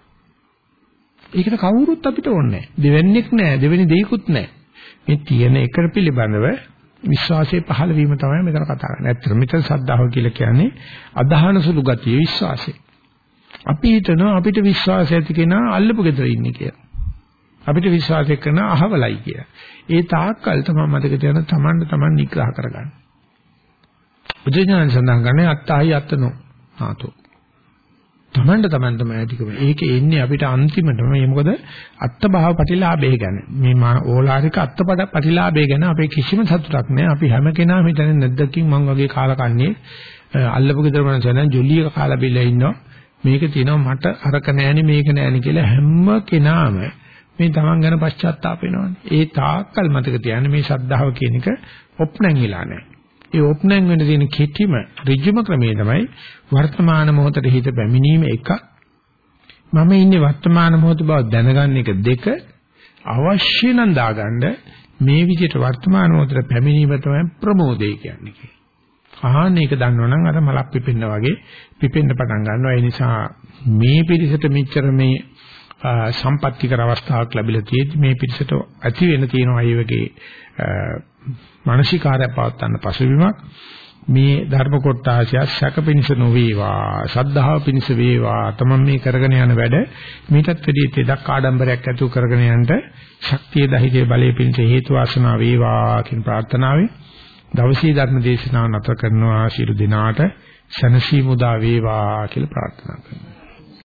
ඒකට කවුරුත් අපිට ඕනේ නෑ. දෙවන්නේක් නෑ, දෙවෙනි දෙයක්වත් නෑ. මේ තියෙන එකට පිළිබඳව විශ්වාසයේ පහළ වීම තමයි මෙතන කතා කරන්නේ. ඇත්තට මෙතන සද්ධාව කියලා කියන්නේ අදහන සුළු ගතිය විශ්වාසය. අපි හිතනවා අපිට විශ්වාසය ඇති කෙනා අල්ලපු ගෙදර ඉන්නේ කියලා. අපිට විශ්වාසය කරන අහවලයි කියලා. ඒ තාක්කල් තමයි මතක තියාගන්න තමන්ට තමන් නිග්‍රහ කරගන්න. බුදුඥාන සඳහන් කරන්නේ අත්තයි අත්තනෝ. ආතෝ. තමන්ට තමන් තමයි ඇතිකම. ඒක එන්නේ අපිට අන්තිමටම මේ මොකද අත්බාව ප්‍රතිලාභය ගැන. මේ මා ඕලාරික අත්පඩ ප්‍රතිලාභය ගැන අපේ කිසිම සතුටක් නැහැ. අපි හැම කෙනාම හිතන්නේ නැද්දකින් මං වගේ කාලා කන්නේ අල්ලපු ගෙදර මනස නම් ජොලියක කාලා බිලා ඉන්නවා. මේක තියෙනවා මට අරක නෑනේ මේක නෑනේ කියලා හැම කෙනාම මේ තමන් ගැන පශ්චාත්තාප වෙනවනේ. ඒ තාක්කල් මතක තියාගන්න මේ ශද්ධාව කියන එක ඔප්නැංගිලා නෑ. ඒ ඔප්නැං වෙන්න තියෙන කෙටිම ඍජුම ක්‍රමය තමයි වර්තමාන මොහොතට හිත පැමිණීම එකක්. මම ඉන්නේ වර්තමාන මොහොත බව දැනගන්න එක දෙක. අවශ්‍ය නම් දාගන්න මේ විදිහට වර්තමාන මොහොතට පැමිණීම තමයි ප්‍රමෝදය කියන්නේ. ආහන ඒක දන්නවනම් අර මලක් පිපෙන්න වගේ පිපෙන්න පටන් ගන්නවා. ඒ නිසා මේ පිළිසෙට මෙච්චර මේ සම්පත්‍තිකර අවස්ථාවක් ලැබිලා තියෙද්දි මේ පිළිසෙට ඇති වෙන තියෙන අය වගේ මානසිකාරය පවත්වන්න පසුබිමක්. මේ ධර්ම කොටාශය සැකපිනිස නොවේවා සද්ධාව පිනිස වේවා තමන් මේ කරගෙන යන වැඩ මීටත් වැඩි තෙදක් ආඩම්බරයක් ඇතුව කරගෙන යන්න ශක්තිය දහිතේ බලයේ පිනිස හේතු වාසනා වේවා කියන ප්‍රාර්ථනාවෙන් දවසේ ධර්ම දේශනාව නැතර කරනවා. ශිරු දිනාට සනසි මුදා වේවා කියලා ප්‍රාර්ථනා කරනවා.